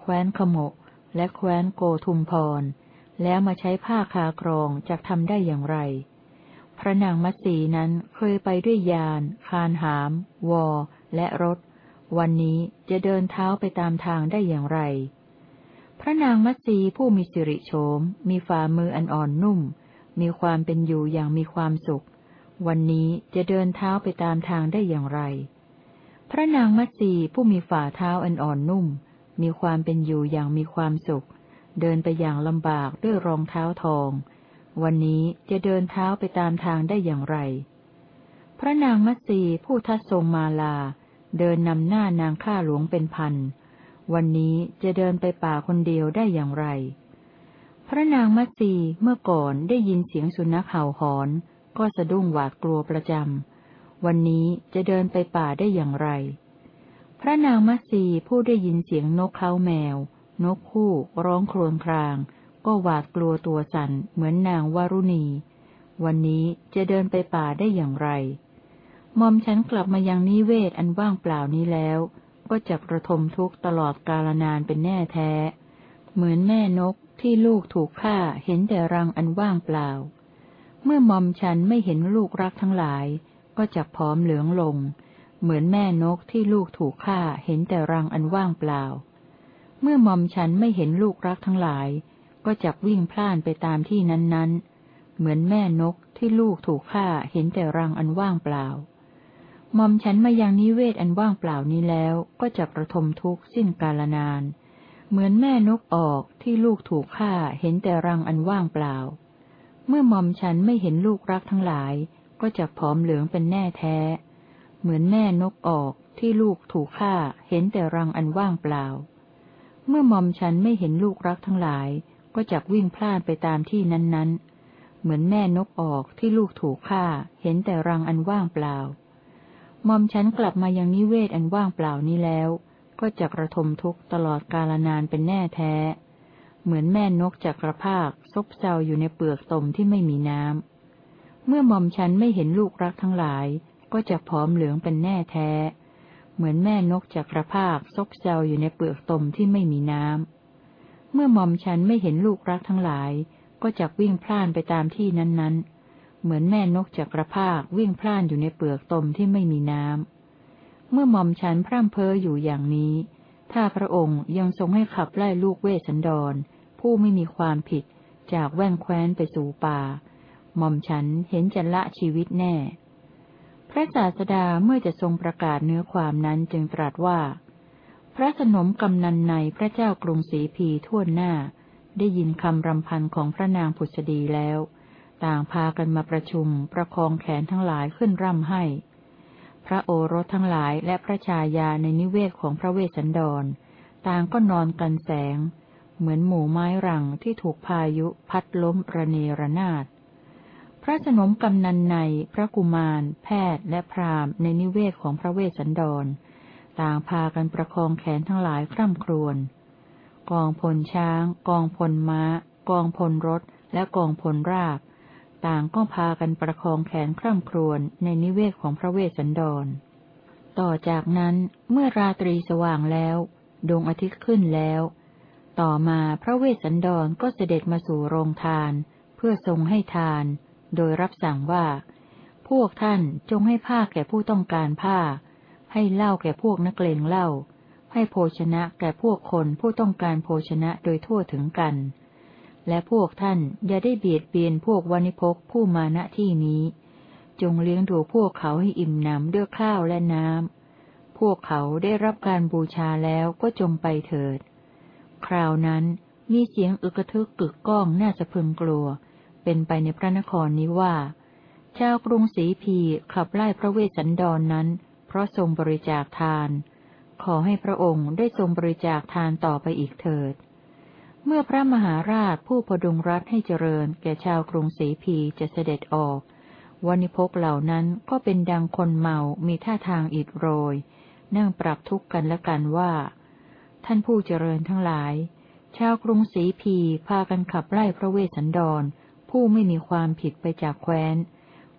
Speaker 1: แคว้นขโมก และแคว้นโกทุมพร แล้วมาใช้ผ้าคากรองจะทำได้อย่างไร พระนางมัตสีนั้นเคยไปด้วยยาน คานหาม วอ และรถ วันนี้จะเดินเท้าไปตามทางได้อย่างไร พระนางมัตสีผู้มีสิริโฉม มีฝ่ามืออันอ่อนนุ่ม มีความเป็นอยู่อย่างมีความสุข วันนี้จะเดินเท้าไปตามทางได้อย่างไร พระนางมัตสีผู้มีฝ่าเท้าอันอ่อนนุ่ม มีความเป็นอยู่อย่างมีความสุข เดินไปอย่างลำบากด้วยรองเท้าทอง วันนี้จะเดินเท้าไปตามทางได้อย่างไร พระนางมัตสีผู้ทัดทรงมาลา เดินนำหน้านางข้าหลวงเป็นพัน วันนี้จะเดินไปป่าคนเดียวได้อย่างไร พระนางมัตสีเมื่อก่อนได้ยินเสียงสุนัขเห่าหอน ก็สะดุ้งหวาดกลัวประจำวันนี้จะเดินไปป่าได้อย่างไร พระนางมัสีผู้ได้ยินเสียงนกเขาแมว นกคู่ร้องครวญคราง ก็หวาดกลัวตัวสั่นเหมือนนางวารุณี วันนี้จะเดินไปป่าได้อย่างไรมอมฉันกลับมายังนิเวศอันว่างเปล่านี้แล้ว ก็จะประทมทุกข์ตลอดกาลนานเป็นแน่แท้ เหมือนแม่นกที่ลูกถูกฆ่าเห็นแต่รังอันว่างเปล่า เมื่อมอมฉันไม่เห็นลูกรักทั้งหลาย ก็จะพร้อมเหลืองลง เหมือนแม่นกที่ลูกถูกฆ่าเห็นแต่รังอันว่างเปล่า เมื่อมอมฉันไม่เห็นลูกรักทั้งหลาย ก็จะวิ่งพล่านไปตามที่นั้นๆ เหมือนแม่นกที่ลูกถูกฆ่าเห็นแต่รังอันว่างเปล่ามอมฉันมายังนิเวศอันว่างเปล่านี้แล้วก็จะประทมทุกข์สิ้นกาลนาน เหมือนแม่นกออกที่ลูกถูกฆ่าเห็นแต่รังอันว่างเปล่า เมื่อมอมฉันไม่เห็นลูกรักทั้งหลาย ก็จะผอมเหลืองเป็นแน่แท้ เหมือนแม่นกออกที่ลูกถูกฆ่าเห็นแต่รังอันว่างเปล่า เมื่อมอมฉันไม่เห็นลูกรักทั้งหลาย ก็จะวิ่งพลานไปตามที่นั้นๆ เหมือนแม่นกออกที่ลูกถูกฆ่า เห็นแต่รังอันว่างเปล่ามอมฉันกลับมายังนิเวศอันว่างเปล่านี้แล้ว ก็จะกระทมทุกข์ตลอดกาลนานเป็นแน่แท้ เหมือนแม่นกจากระพากซบเซาอยู่ในเปลือกตมที่ไม่มีน้ำเมื่อมอมฉันไม่เห็นลูกรักทั้งหลาย ก็จะผอมเหลืองเป็นแน่แท้ เหมือนแม่นกจากกระพากซกเซลอยู่ในเปลือกตมที่ไม่มีน้ำ เมื่อมอมฉันไม่เห็นลูกรักทั้งหลาย ก็จะวิ่งพล่านไปตามที่นั้นๆ เหมือนแม่นกจากกระพากวิ่งพล่านอยู่ในเปลือกตมที่ไม่มีน้ำ เมื่อมอมฉันพร่ำเพ้ออยู่อย่างนี้ ถ้าพระองค์ยังทรงให้ขับไล่ลูกเวสันดร ผู้ไม่มีความผิดจากแว่นแคว้นไปสู่ป่าหม่อมฉันเห็นจะละชีวิตแน่ พระศาสดาเมื่อจะทรงประกาศเนื้อความนั้นจึงตรัสว่า พระสนมกำนันในพระเจ้ากรุงศรีพีทั่วหน้า ได้ยินคำรำพันของพระนางผุษดีแล้ว ต่างพากันมาประชุมประคองแขนทั้งหลายขึ้นร่ำให้ พระโอรสทั้งหลายและพระชายาในนิเวศของพระเวสสันดร ต่างก็นอนกันแสง เหมือนหมู่ไม้รังที่ถูกพายุพัดล้มระเนระนาด ระสนมกำนันใน พระกุมาร แพทย์และพราหมณ์ในนิเวศของพระเวสสันดร ต่างพากันประคองแขนทั้งหลายคร่ำครวญ กองพลช้าง กองพลม้า กองพลรถ และกองพลราบ ต่างก็พากันประคองแขนคร่ำครวญในนิเวศของพระเวสสันดร ต่อจากนั้นเมื่อราตรีสว่างแล้ว ดวงอาทิตย์ขึ้นแล้ว ต่อมาพระเวสสันดรก็เสด็จมาสู่โรงทาน เพื่อทรงให้ทาน โดยรับสั่งว่า พวกท่านจงให้ผ้าแก่ผู้ต้องการผ้า ให้เหล้าแก่พวกนักเลงเหล้า ให้โภชนะแก่พวกคนผู้ต้องการโภชนะโดยทั่วถึงกัน และพวกท่านอย่าได้เบียดเบียนพวกวานิพกผู้มาณที่นี้ จงเลี้ยงดูพวกเขาให้อิ่มหนำด้วยข้าวและน้ำ พวกเขาได้รับการบูชาแล้วก็จงไปเถิด คราวนั้นมีเสียงอึกทึกกึกก้องน่าสะพึงกลัว เป็นไปในพระนครนี้ว่า ชาวกรุงศรีพีขับไล่พระเวสสันดรนนั้น เพราะทรงบริจาคทาน ขอให้พระองค์ได้ทรงบริจาคทานต่อไปอีกเถิด เมื่อพระมหาราชผู้พดุงรัฐให้เจริญ แก่ชาวกรุงศรีพีจะเสด็จออกวันิพกเหล่านั้นก็เป็นดังคนเมามีท่าทางอิดโรย นั่งปรับทุกข์กันและกันว่า ท่านผู้เจริญทั้งหลาย ชาวกรุงศรีพีพากันขับไล่พระเวสสันดร ผู้ไม่มีความผิดไปจากแคว้น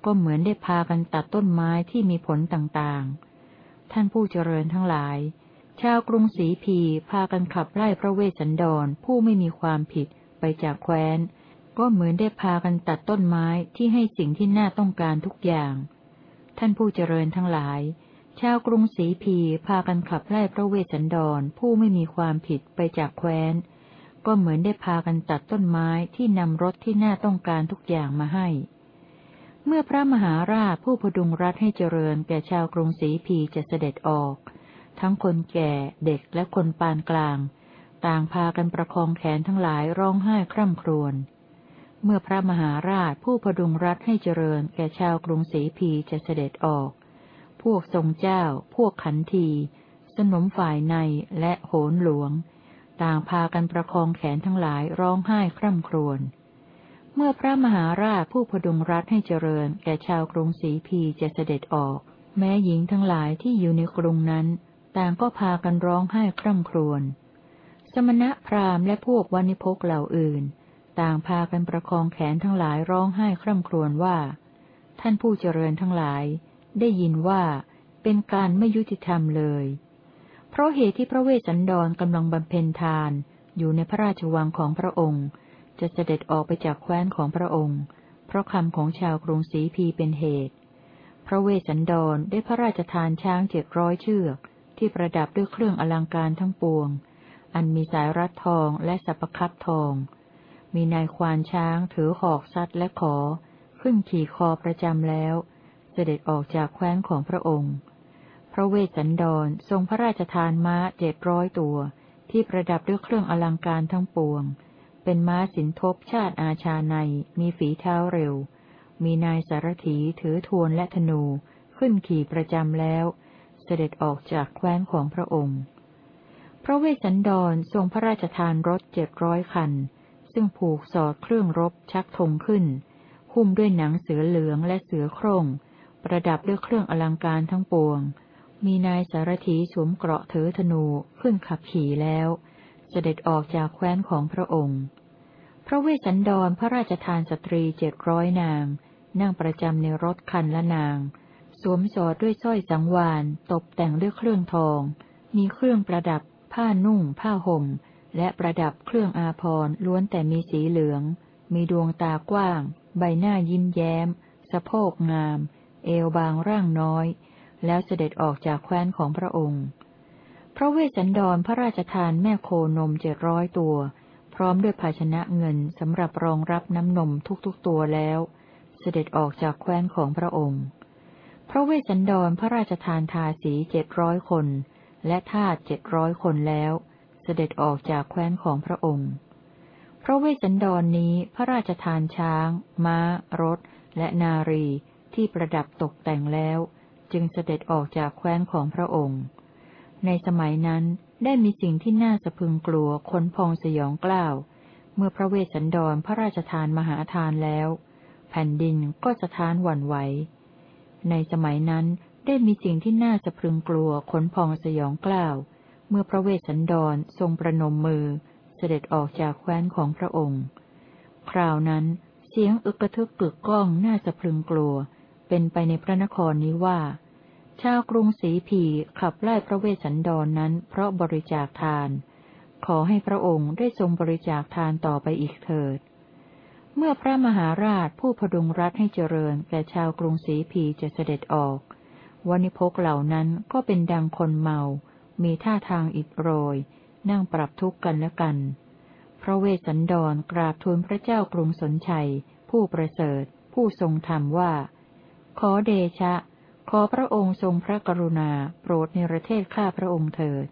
Speaker 1: ก็เหมือนได้พากันตัดต้นไม้ที่มีผลต่างๆ ท่านผู้เจริญทั้งหลาย ชาวกรุงสีพีพากันขับไล่พระเวสสันดรผู้ไม่มีความผิดไปจากแคว้น ก็เหมือนได้พากันตัดต้นไม้ที่ให้สิ่งที่น่าต้องการทุกอย่าง ท่านผู้เจริญทั้งหลาย ชาวกรุงสีพีพากันขับไล่พระเวสสันดรผู้ไม่มีความผิดไปจากแคว้น ก็เหมือนได้พากันตัดต้นไม้ที่นำรถที่น่าต้องการทุกอย่างมาให้ เมื่อพระมหาราชผู้พดุงรัฐให้เจริญแก่ชาวกรุงศรีพีจะเสด็จออก ทั้งคนแก่เด็กและคนปานกลาง ต่างพากันประคองแขนทั้งหลายร้องไห้คร่ำครวญเมื่อพระมหาราชผู้พดุงรัฐให้เจริญแก่ชาวกรุงศรีพีจะเสด็จออก พวกทรงเจ้า พวกขันที สนมฝ่ายในและโหนหลวง ต่างพากันประคองแขนทั้งหลายร้องไห้คร่ำครวญ เมื่อพระมหาราชผู้พดุงรัฐให้เจริญ แก่ชาวกรุงศรีพีจะเสด็จออก แม้หญิงทั้งหลายที่อยู่ในกรุงนั้น ต่างก็พากันร้องไห้คร่ำครวญ สมณะพราหมณ์และพวกวันิพกเหล่าอื่น ต่างพากันประคองแขนทั้งหลายร้องไห้คร่ำครวญว่า ท่านผู้เจริญทั้งหลาย ได้ยินว่าเป็นการไม่ยุติธรรมเลย เพราะเหตุที่พระเวสสันดรกำลังบำเพ็ญทาน อยู่ในพระราชวังของพระองค์ จะเสด็จออกไปจากแคว้นของพระองค์ เพราะคำของชาวกรุงศรีพีเป็นเหตุ พระเวสสันดรได้พระราชทานช้างเจ็ดร้อยเชือก ที่ประดับด้วยเครื่องอลังการทั้งปวง อันมีสายรัดทองและสับปคับทอง มีนายควานช้างถือหอกซัดและขอ ขึ้นขี่คอประจำแล้ว เสด็จออกจากแคว้นของพระองค์ ระเวสสันดรทรงพระราชทานม้าเจ็ดร้อยตัว ที่ประดับด้วยเครื่องอลังการทั้งปวง เป็นม้าสินทบชาติอาชาในมีฝีเท้าเร็ว มีนายสารถีถือทวนและธนูขึ้นขี่ประจำแล้ว เสด็จออกจากแคว้นของพระองค์ พระเวสสันดรทรงพระราชทานรถเจ็ดร้อยคัน ซึ่งผูกสอดเครื่องรบชักธงขึ้น หุ้มด้วยหนังเสือเหลืองและเสือโคร่งประดับด้วยเครื่องอลังการทั้งปวง มีนายสารถีสวมเกราะถือธนูขึ้นขับขี่แล้ว เสด็จออกจากแคว้นของพระองค์ พระเวสสันดรพระราชทานสตรีเจ็ดร้อยนาง นั่งประจำในรถคันละนาง สวมสอดด้วยสร้อยสังวาน ตกแต่งด้วยเครื่องทอง มีเครื่องประดับ ผ้านุ่ง ผ้าห่ม และประดับเครื่องอาภรณ์ล้วนแต่มีสีเหลือง มีดวงตากว้าง ใบหน้ายิ้มแย้ม สะโพกงาม เอวบางร่างน้อย แล้วเสด็จออกจากแคว้นของพระองค์ พระเวสสันดรพระราชทานแม่โคนมเจ็ดร้อยตัว พร้อมด้วยภาชนะเงินสำหรับรองรับน้ำนมทุกๆตัวแล้ว เสด็จออกจากแคว้นของพระองค์ พระเวสสันดรพระราชทานทาสีเจ็ดร้อยคน และทาสเจ็ดร้อยคนแล้ว เสด็จออกจากแคว้นของพระองค์ พระเวสสันดรนนี้พระราชทานช้าง ม้า รถ และนารีที่ประดับตกแต่งแล้ว จึงเสด็จออกจากแคว้นของพระองค์ ในสมัยนั้นได้มีสิ่งที่น่าสะพึงกลัวคนพองสยองกล้าว เมื่อพระเวสสันดรพระราชทานมหาทานแล้ว แผ่นดินก็สะท้านหวั่นไหว ในสมัยนั้นได้มีสิ่งที่น่าสะพึงกลัวคนพองสยองกล้าว เมื่อพระเวสสันดรทรงประนมมือ เสด็จออกจากแคว้นของพระองค์ คราวนั้นเสียงอึกระทึกกึกก้องน่าสะพรึงกลัว เป็นไปในพระนครนี้ว่า ชาวกรุงศรีผีขับไล่พระเวสสันดรนนั้น เพราะบริจาคทาน ขอให้พระองค์ได้ทรงบริจาคทานต่อไปอีกเถิด เมื่อพระมหาราชผู้พดุงรัฐให้เจริญแก่ชาวกรุงศรีผีจะเสด็จออกวันิพกเหล่านั้นก็เป็นดังคนเมา มีท่าทางอิดโรย นั่งปรับทุกข์กันและกัน พระเวสสันดรกราบทูลพระเจ้ากรุงสนชัย ผู้ประเสริฐ ผู้ทรงธรรมว่า ขอเดชะ ขอพระองค์ทรงพระกรุณา โปรดในประเทศข้าพระองค์เถิด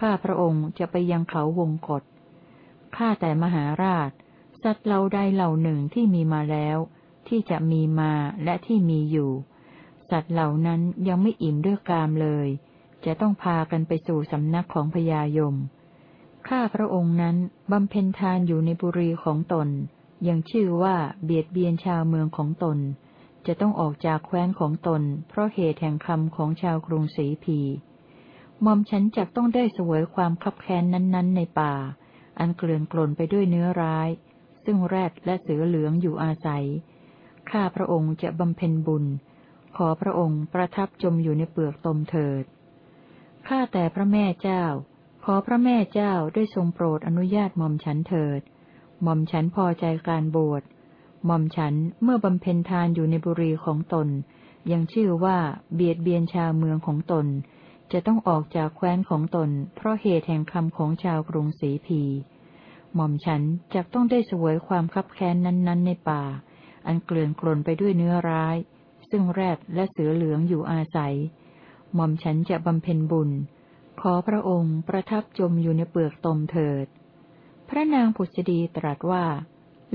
Speaker 1: ข้าพระองค์จะไปยังเขาวงกฏข้าแต่มหาราช สัตว์เหล่าใดเหล่าหนึ่งที่มีมาแล้ว ที่จะมีมาและที่มีอยู่ สัตว์เหล่านั้นยังไม่อิ่มด้วยกามเลย จะต้องพากันไปสู่สำนักของพญายม ข้าพระองค์นั้นบำเพ็ญทานอยู่ในบุรีของตน ยังชื่อว่าเบียดเบียนชาวเมืองของตน จะต้องออกจากแคว้นของตน เพราะเหตุแห่งคำของชาวกรุงศรีพีมอมฉันจักต้องได้เสวยความคับแค้นนั้น ๆ ในป่า อันเกลื่อนกลนไปด้วยเนื้อร้าย ซึ่งแรดและเสือเหลืองอยู่อาศัย ข้าพระองค์จะบำเพ็ญบุญ ขอพระองค์ประทับจมอยู่ในเปลือกตมเถิด ข้าแต่พระแม่เจ้า ขอพระแม่เจ้าได้ทรงโปรดอนุญาตหม่อมฉันเถิดหม่อมฉันพอใจการบวช หม่อมฉันเมื่อบำเพ็ญทานอยู่ในบุรีของตน ยังชื่อว่าเบียดเบียนชาวเมืองของตน จะต้องออกจากแคว้นของตน เพราะเหตุแห่งคำของชาวกรุงศรีพีหม่อมฉันจะต้องได้สวยความคับแค้นนั้นๆ ในป่า อันเกลื่อนกลนไปด้วยเนื้อร้าย ซึ่งแรดและเสือเหลืองอยู่อาศัย หม่อมฉันจะบำเพ็ญบุญ ขอพระองค์ประทับจมอยู่ในเปลือกตมเถิด พระนางผุษดีตรัสว่า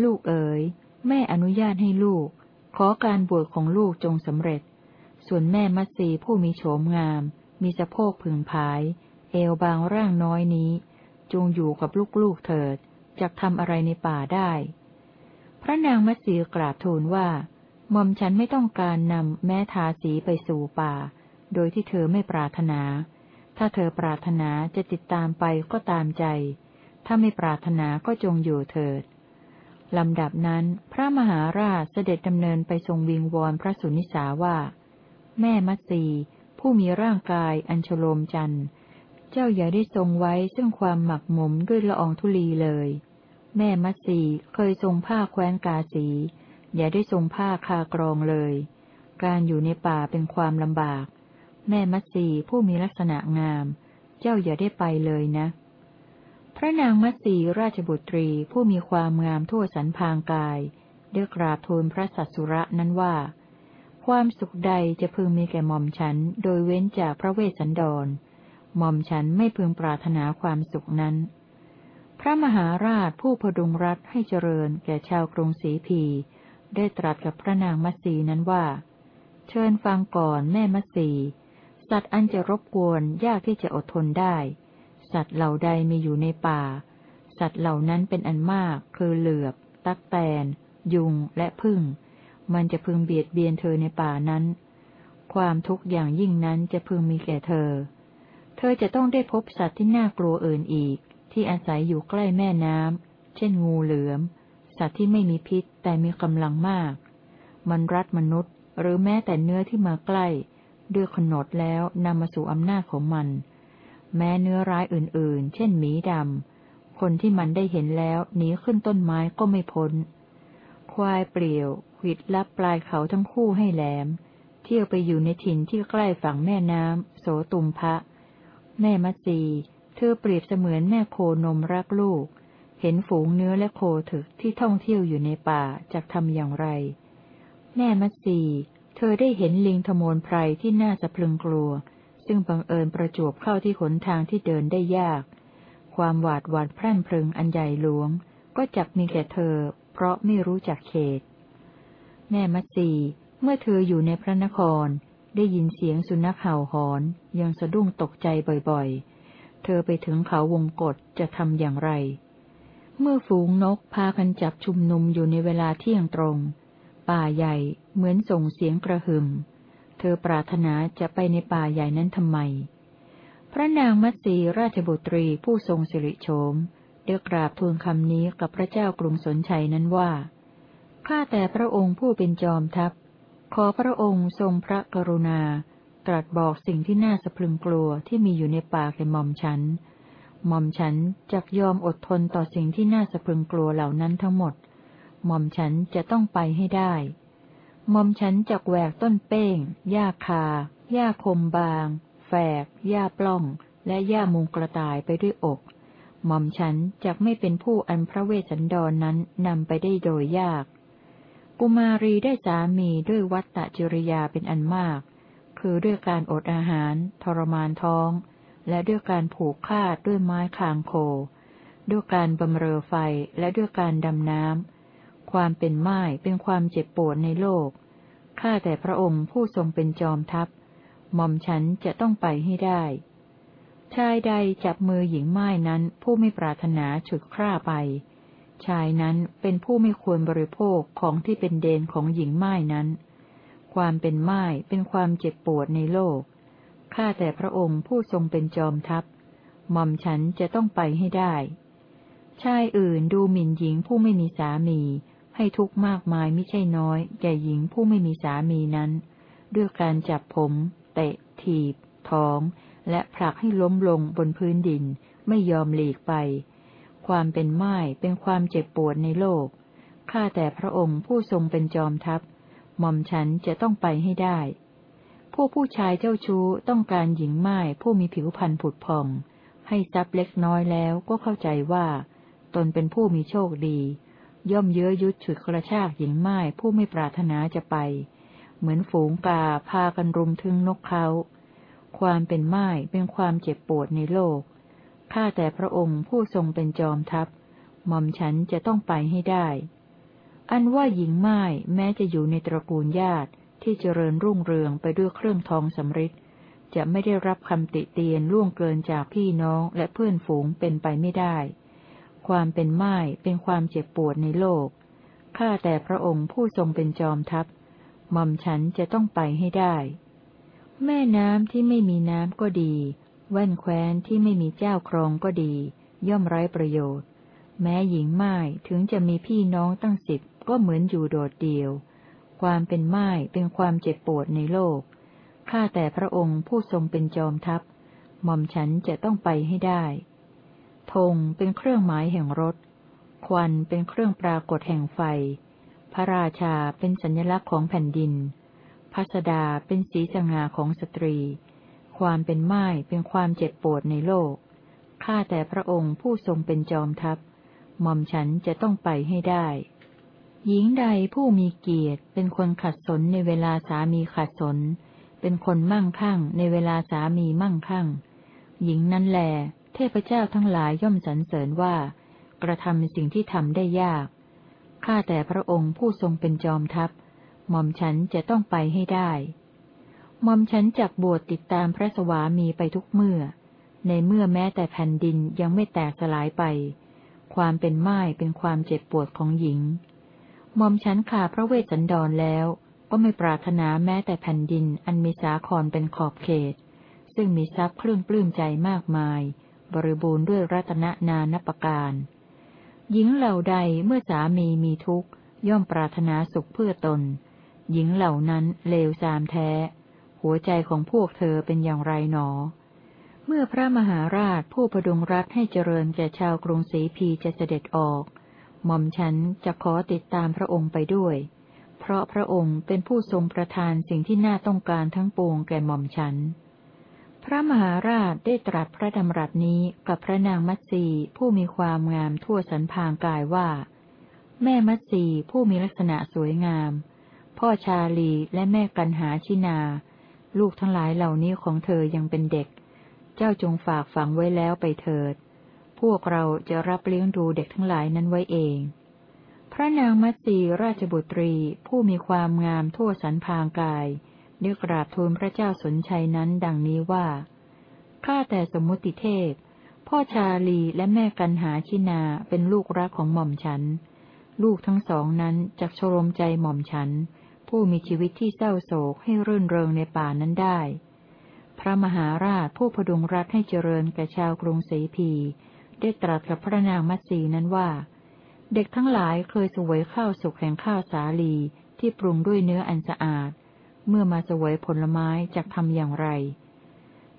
Speaker 1: ลูกเอ๋ย แม่อนุญาตให้ลูก ขอการบวชของลูกจงสำเร็จ ส่วนแม่มัตสีผู้มีโฉมงาม มีสะโพกผึ่งผาย เอวบางร่างน้อยนี้ จงอยู่กับลูกๆเถิดจะทำอะไรในป่าได้ พระนางมัตสีกราบทูลว่าหม่อมฉันไม่ต้องการนำแม่ทาสีไปสู่ป่า โดยที่เธอไม่ปรารถนา ถ้าเธอปรารถนาจะติดตามไปก็ตามใจ ถ้าไม่ปรารถนาก็จงอยู่เถิด ลำดับนั้น พระมหาราชเสด็จดำเนินไปทรงวิงวอนพระสุนิสาว่า แม่มัตสีผู้มีร่างกายอัญชโลมจันทร์ เจ้าอย่าได้ทรงไว้ซึ่งความหมักหมมด้วยละอองธุลีเลย แม่มัตสีเคยทรงผ้าแคว้นกาสี อย่าได้ทรงผ้าคากรองเลย การอยู่ในป่าเป็นความลำบาก แม่มัตสีผู้มีลักษณะงาม เจ้าอย่าได้ไปเลยนะ พระนางมัตสีราชบุตรีผู้มีความงามทั่วสันพางกายได้กราบทูลพระสัสสุระนั้นว่า ความสุขใดจะพึงมีแก่หม่อมฉันโดยเว้นจากพระเวสสันดร หม่อมฉันไม่พึงปรารถนาความสุขนั้น พระมหาราชผู้พดุงรัฐให้เจริญแก่ชาวกรุงศรีพี ได้ตรัสกับพระนางมัตสีนั้นว่า เชิญฟังก่อนแม่มัตสีสัตว์อันจะรบกวนยากที่จะอดทนได้ สัตว์เหล่าใดมีอยู่ในป่า สัตว์เหล่านั้นเป็นอันมาก คือเหลือบ ตักแตน ยุง และพึ่ง มันจะพึงเบียดเบียนเธอในป่านั้น ความทุกข์อย่างยิ่งนั้นจะพึงมีแก่เธอ เธอจะต้องได้พบสัตว์ที่น่ากลัวอื่นอีก ที่อาศัยอยู่ใกล้แม่น้ำ เช่นงูเหลือม สัตว์ที่ไม่มีพิษแต่มีกำลังมาก มันรัดมนุษย์ หรือแม้แต่เนื้อที่มาใกล้ ด้วยขนดแล้วนำมาสู่อำนาจของมัน แม้เนื้อร้ายอื่นๆ เช่นหมีดำ คนที่มันได้เห็นแล้วหนีขึ้นต้นไม้ก็ไม่พ้น ควายเปลี่ยววิดลับปลายเขาทั้งคู่ให้แหลม เที่ยวไปอยู่ในถิ่นที่ใกล้ฝั่งแม่น้ำโสตุมพะ แม่มัสีเธอเปรียบเสมือนแม่โคนมรักลูก เห็นฝูงเนื้อและโคถึกที่ท่องเที่ยวอยู่ในป่าจะทำอย่างไร แม่มัสีเธอได้เห็นลิงทมนไพรที่น่าสะพรึงกลัว ซึ่งบังเอิญประจวบเข้าที่ขนทางที่เดินได้ยาก ความหวาดหวั่นแพร่นพรึงอันใหญ่หลวง ก็จักมีแก่เธอ เพราะไม่รู้จักเขต แม่มัตสีเมื่อเธออยู่ในพระนคร ได้ยินเสียงสุนัขเห่าหอน ยังสะดุ้งตกใจบ่อยๆ เธอไปถึงเขาวงกฏจะทำอย่างไร เมื่อฝูงนกพากันจับชุมนุมอยู่ในเวลาเที่ยงตรง ป่าใหญ่เหมือนส่งเสียงกระหึ่ม ธอปรารถนาจะไปในป่าใหญ่นั้นทำไม พระนางมัตสีราชบุตรีผู้ทรงสิริโฉมได้กราบทูลคำนี้กับพระเจ้ากรุงสนชัยนั้นว่า ข้าแต่พระองค์ผู้เป็นจอมทัพ ขอพระองค์ทรงพระกรุณา ตรัสบอกสิ่งที่น่าสะพรึงกลัวที่มีอยู่ในป่าแก่หม่อมฉัน หม่อมฉันจะยอมอดทนต่อสิ่งที่น่าสะพรึงกลัวเหล่านั้นทั้งหมด หม่อมฉันจะต้องไปให้ได้ มอมฉันจะแหวกต้นเป้ง หญ้าคา หญ้าคมบาง แฝก หญ้าปล้อง และหญ้ามุงกระต่ายไปด้วยอก หม่อมฉันจะไม่เป็นผู้อันพระเวสสันดรนนั้นนำไปได้โดยยาก กุมารีได้สามีด้วยวัตตจริยาเป็นอันมาก คือด้วยการอดอาหาร ทรมานท้อง และด้วยการผูกคาดด้วยไม้คางโค ด้วยการบำเรอไฟและด้วยการดำน้ำ ความเป็นไม้เป็นความเจ็บปวดในโลก ข้าแต่พระองค์ผู้ทรงเป็นจอมทัพ หม่อมฉันจะต้องไปให้ได้ ชายใดจับมือหญิงไม้นั้นผู้ไม่ปรารถนาฉุดคร่าไป ชายนั้นเป็นผู้ไม่ควรบริโภคของที่เป็นเดนของหญิงไม้นั้น ความเป็นไม้เป็นความเจ็บปวดในโลก ข้าแต่พระองค์ผู้ทรงเป็นจอมทัพ หม่อมฉันจะต้องไปให้ได้ชายอื่นดูหมิ่นหญิงผู้ไม่มีสามี ให้ทุกข์มากมายไม่ใช่น้อย แก่หญิงผู้ไม่มีสามีนั้น ด้วยการจับผม เตะ ถีบ ท้อง และผลักให้ล้มลงบนพื้นดิน ไม่ยอมหลีกไป ความเป็นไม้เป็นความเจ็บปวดในโลก ข้าแต่พระองค์ผู้ทรงเป็นจอมทัพ หม่อมฉันจะต้องไปให้ได้พวกผู้ชายเจ้าชู้ต้องการหญิงไม้ผู้มีผิวพรรณผุดผ่อง ให้ทรัพย์เล็กน้อยแล้วก็เข้าใจว่า ตนเป็นผู้มีโชคดี ย่อมเย้ยยุดฉุดกระชากหญิงไม้ผู้ไม่ปรารถนาจะไป เหมือนฝูงกาพากันรุมถึงนกเขา ความเป็นไม้เป็นความเจ็บปวดในโลก ข้าแต่พระองค์ผู้ทรงเป็นจอมทัพ หม่อมฉันจะต้องไปให้ได้ อันว่าหญิงไม้แม้จะอยู่ในตระกูลญาติที่เจริญรุ่งเรืองไปด้วยเครื่องทองสำริดจะไม่ได้รับคำติเตียนล่วงเกินจากพี่น้องและเพื่อนฝูงเป็นไปไม่ได้ ความเป็นไม้เป็นความเจ็บปวดในโลก ข้าแต่พระองค์ผู้ทรงเป็นจอมทัพ หม่อมฉันจะต้องไปให้ได้ แม่น้ำที่ไม่มีน้ำก็ดี แว่นแคว้นที่ไม่มีเจ้าครองก็ดี ย่อมไร้ประโยชน์ แม้หญิงไม้ถึงจะมีพี่น้องตั้งสิบก็เหมือนอยู่โดดเดี่ยว ความเป็นไม้เป็นความเจ็บปวดในโลก ข้าแต่พระองค์ผู้ทรงเป็นจอมทัพ หม่อมฉันจะต้องไปให้ได้ ธงเป็นเครื่องหมายแห่งรถ ควันเป็นเครื่องปรากฏแห่งไฟ พระราชาเป็นสัญลักษณ์ของแผ่นดินพัสดาเป็นสีสง่าของสตรี ความเป็นไม้เป็นความเจ็บปวดในโลก ข้าแต่พระองค์ผู้ทรงเป็นจอมทัพ หม่อมฉันจะต้องไปให้ได้ หญิงใดผู้มีเกียรติ เป็นคนขัดสนในเวลาสามีขัดสน เป็นคนมั่งคั่งในเวลาสามีมั่งคั่ง หญิงนั้นแล เทพเจ้าทั้งหลายย่อมสรรเสริญว่า กระทำสิ่งที่ทำได้ยาก ข้าแต่พระองค์ผู้ทรงเป็นจอมทัพ หม่อมฉันจะต้องไปให้ได้ หม่อมฉันจักบวชติดตามพระสวามีไปทุกเมื่อ ในเมื่อแม้แต่แผ่นดินยังไม่แตกสลายไป ความเป็นไม้เป็นความเจ็บปวดของหญิง หม่อมฉันขาพระเวสสันดรแล้วก็ไม่ปรารถนาแม้แต่แผ่นดินอันมีสาครเป็นขอบเขต ซึ่งมีทรัพย์เครื่องปลื้มใจมากมาย บริบูรณ์ด้วยรัตนนานปการหญิงเหล่าใดเมื่อสามีมีทุกข์ ย่อมปรารถนาสุขเพื่อตน หญิงเหล่านั้นเลวทรามแท้ หัวใจของพวกเธอเป็นอย่างไรหนอ เมื่อพระมหาราชผู้ประดุงรัฐให้เจริญแก่ชาวกรุงศรีพีจะเสด็จออก หม่อมฉันจะขอติดตามพระองค์ไปด้วย เพราะพระองค์เป็นผู้ทรงประทานสิ่งที่น่าต้องการทั้งปวงแก่หม่อมฉัน พระมหาราชได้ตรัสพระดำรัสนี้กับพระนางมัตสีผู้มีความงามทั่วสันพางกายว่า แม่มัตสีผู้มีลักษณะสวยงาม พ่อชาลีและแม่กันหาชินา ลูกทั้งหลายเหล่านี้ของเธอยังเป็นเด็ก เจ้าจงฝากฝังไว้แล้วไปเถิด พวกเราจะรับเลี้ยงดูเด็กทั้งหลายนั้นไว้เอง พระนางมัตสีราชบุตรีผู้มีความงามทั่วสันพางกาย ได้กราบทูลพระเจ้าสนชัยนั้นดังนี้ว่า ข้าแต่สมมุติเทพ พ่อชาลีและแม่กันหาชินาเป็นลูกรักของหม่อมฉัน ลูกทั้งสองนั้นจักชโรมใจหม่อมฉัน ผู้มีชีวิตที่เศร้าโศกให้รื่นเริงในป่านั้นได้ พระมหาราชผู้พดุงรัฐให้เจริญแก่ชาวกรุงศรีพี ได้ตรัสกับพระนางมัตสีนั้นว่า เด็กทั้งหลายเคยสวยข้าวสุกแห่งข้าวสาลีที่ปรุงด้วยเนื้ออันสะอาด เมื่อมาสวยผลไม้จะทำอย่างไร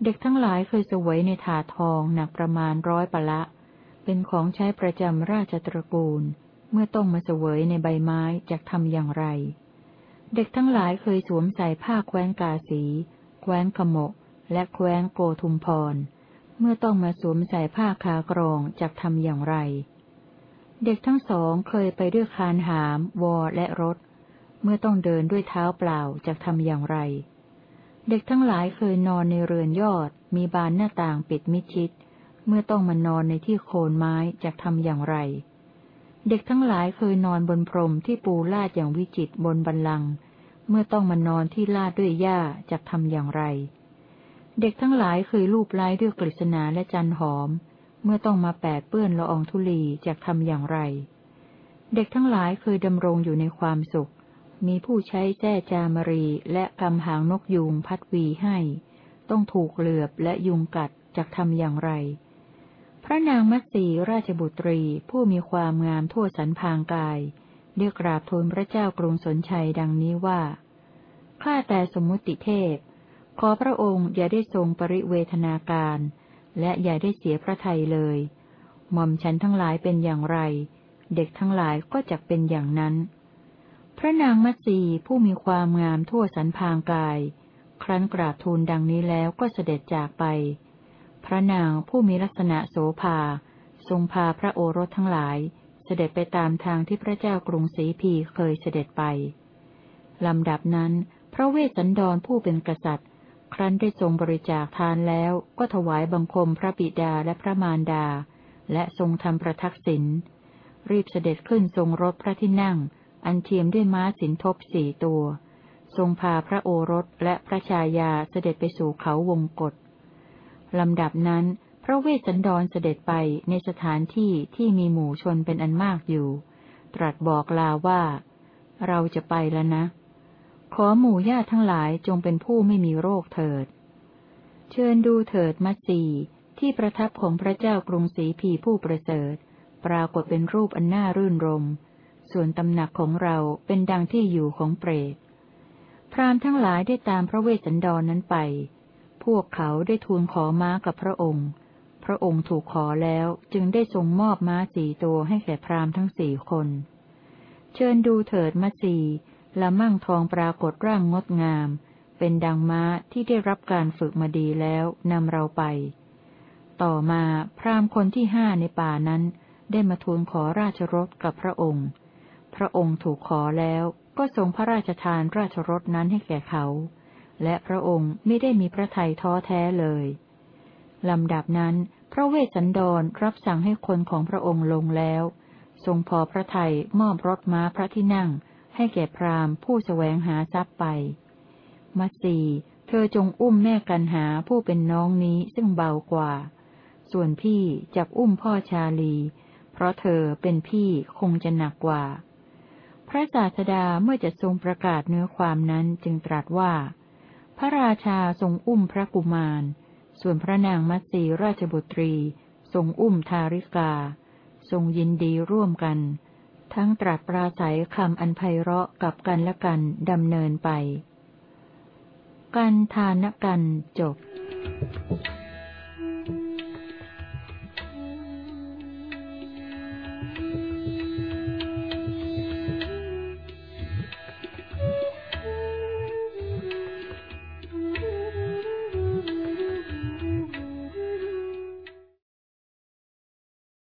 Speaker 1: เด็กทั้งหลายเคยสวยในถาทองหนักประมาณร้อยปะละ เป็นของใช้ประจำราชตระกูล เมื่อต้องมาเสวยในใบไม้จะทำอย่างไร เด็กทั้งหลายเคยสวมใส่ผ้าแคว้นกาสี แคว้นขมก และแคว้นโกทุมพร เมื่อต้องมาสวมใส่ผ้าคากรองจะทำอย่างไร เด็กทั้งสองเคยไปด้วยคานหาม วอและรถ เมื่อต้องเดินด้วยเท้าเปล่าจะทำอย่างไร เด็กทั้งหลายเคยนอนในเรือนยอด มีบานหน้าต่างปิดมิชิด เมื่อต้องมานอนในที่โคนไม้จะทำอย่างไร เด็กทั้งหลายเคยนอนบนพรมที่ปูลาดอย่างวิจิตบนบันลัง เมื่อต้องมานอนที่ลาดด้วยหญ้าจะทำอย่างไร เด็กทั้งหลายเคยลูบไล้ด้วยกฤษณาและจันหอม เมื่อต้องมาแปดเปื้อนละอองธุลีจะทำอย่างไร เด็กทั้งหลายเคยดำรงอยู่ในความสุข มีผู้ใช้แจ้จามรีและกำหางนกยูงพัดวีให้ ต้องถูกเหลือบและยุงกัดจะทำอย่างไร พระนางมัตสีราชบุตรีผู้มีความงามทั่วสันพางกายเรียกราบทูลพระเจ้ากรุงสนชัยดังนี้ว่า ข้าแต่สมมุติเทพ ขอพระองค์อย่าได้ทรงปริเวทนาการ และอย่าได้เสียพระทัยเลย หม่อมฉันทั้งหลายเป็นอย่างไร เด็กทั้งหลายก็จะเป็นอย่างนั้น พระนางมัตสีผู้มีความงามทั่วสันพางกาย ครั้นกราบทูลดังนี้แล้วก็เสด็จจากไป พระนางผู้มีลักษณะโสภา ทรงพาพระโอรสทั้งหลาย เสด็จไปตามทางที่พระเจ้ากรุงศรีพีเคยเสด็จไป ลำดับนั้น พระเวสสันดรผู้เป็นกษัตริย์ ครั้นได้ทรงบริจาคทานแล้วก็ถวายบังคมพระบิดาและพระมารดา และทรงทำประทักษิณรีบเสด็จขึ้นทรงรถพระที่นั่ง อันเทียมด้วยม้าสินทบสี่ตัว ทรงพาพระโอรสและพระชายาเสด็จไปสู่เขาวงกฏลำดับนั้น พระเวสสันดรเสด็จไปในสถานที่ที่มีหมู่ชนเป็นอันมากอยู่ ตรัสบอกลาว่า เราจะไปแล้วนะ ขอหมู่ญาติทั้งหลายจงเป็นผู้ไม่มีโรคเถิด เชิญดูเถิดมัตสีที่ประทับของพระเจ้ากรุงศรีพีผู้ประเสริฐ ปรากฏเป็นรูปอันน่ารื่นรม ส่วนตำหนักของเราเป็นดังที่อยู่ของเปรต พรามทั้งหลายได้ตามพระเวสสันดรนนั้นไป พวกเขาได้ทูลขอม้ากับพระองค์ พระองค์ถูกขอแล้วจึงได้ทรงมอบม้าสี่ตัวให้แก่พราหมณ์ทั้งสี่คน เชิญดูเถิดมัสีละมั่งทองปรากฏร่างงดงาม เป็นดังม้าที่ได้รับการฝึกมาดีแล้วนำเราไป ต่อมาพราหมณ์คนที่ห้าในป่านั้นได้มาทูลขอราชรถกับพระองค์ พระองค์ถูกขอแล้วก็ทรงพระราชทานราชรถนั้นให้แก่เขา และพระองค์ไม่ได้มีพระทัยท้อแท้เลย ลำดับนั้น พระเวสสันดรรับสั่งให้คนของพระองค์ลงแล้ว ทรงพอพระทัยมอบรถม้าพระที่นั่ง ให้แก่พราหมณ์ผู้สแสวงหาทรัพย์ไป มัสีเธอจงอุ้มแม่กันหาผู้เป็นน้องนี้ซึ่งเบากว่า ส่วนพี่จับอุ้มพ่อชาลี เพราะเธอเป็นพี่คงจะหนักกว่า พระศาสดาเมื่อจะทรงประกาศเนื้อความนั้นจึงตรัสว่า พระราชาทรงอุ้มพระกุมาร ส่วนพระนางมัตสีราชบุตรี ทรงอุ้มทาริกา ทรงยินดีร่วมกัน ทั้งตรัสปราศัยคำอันไพเราะกับกันและกันดำเนินไป กันทานกันจบ Thank you.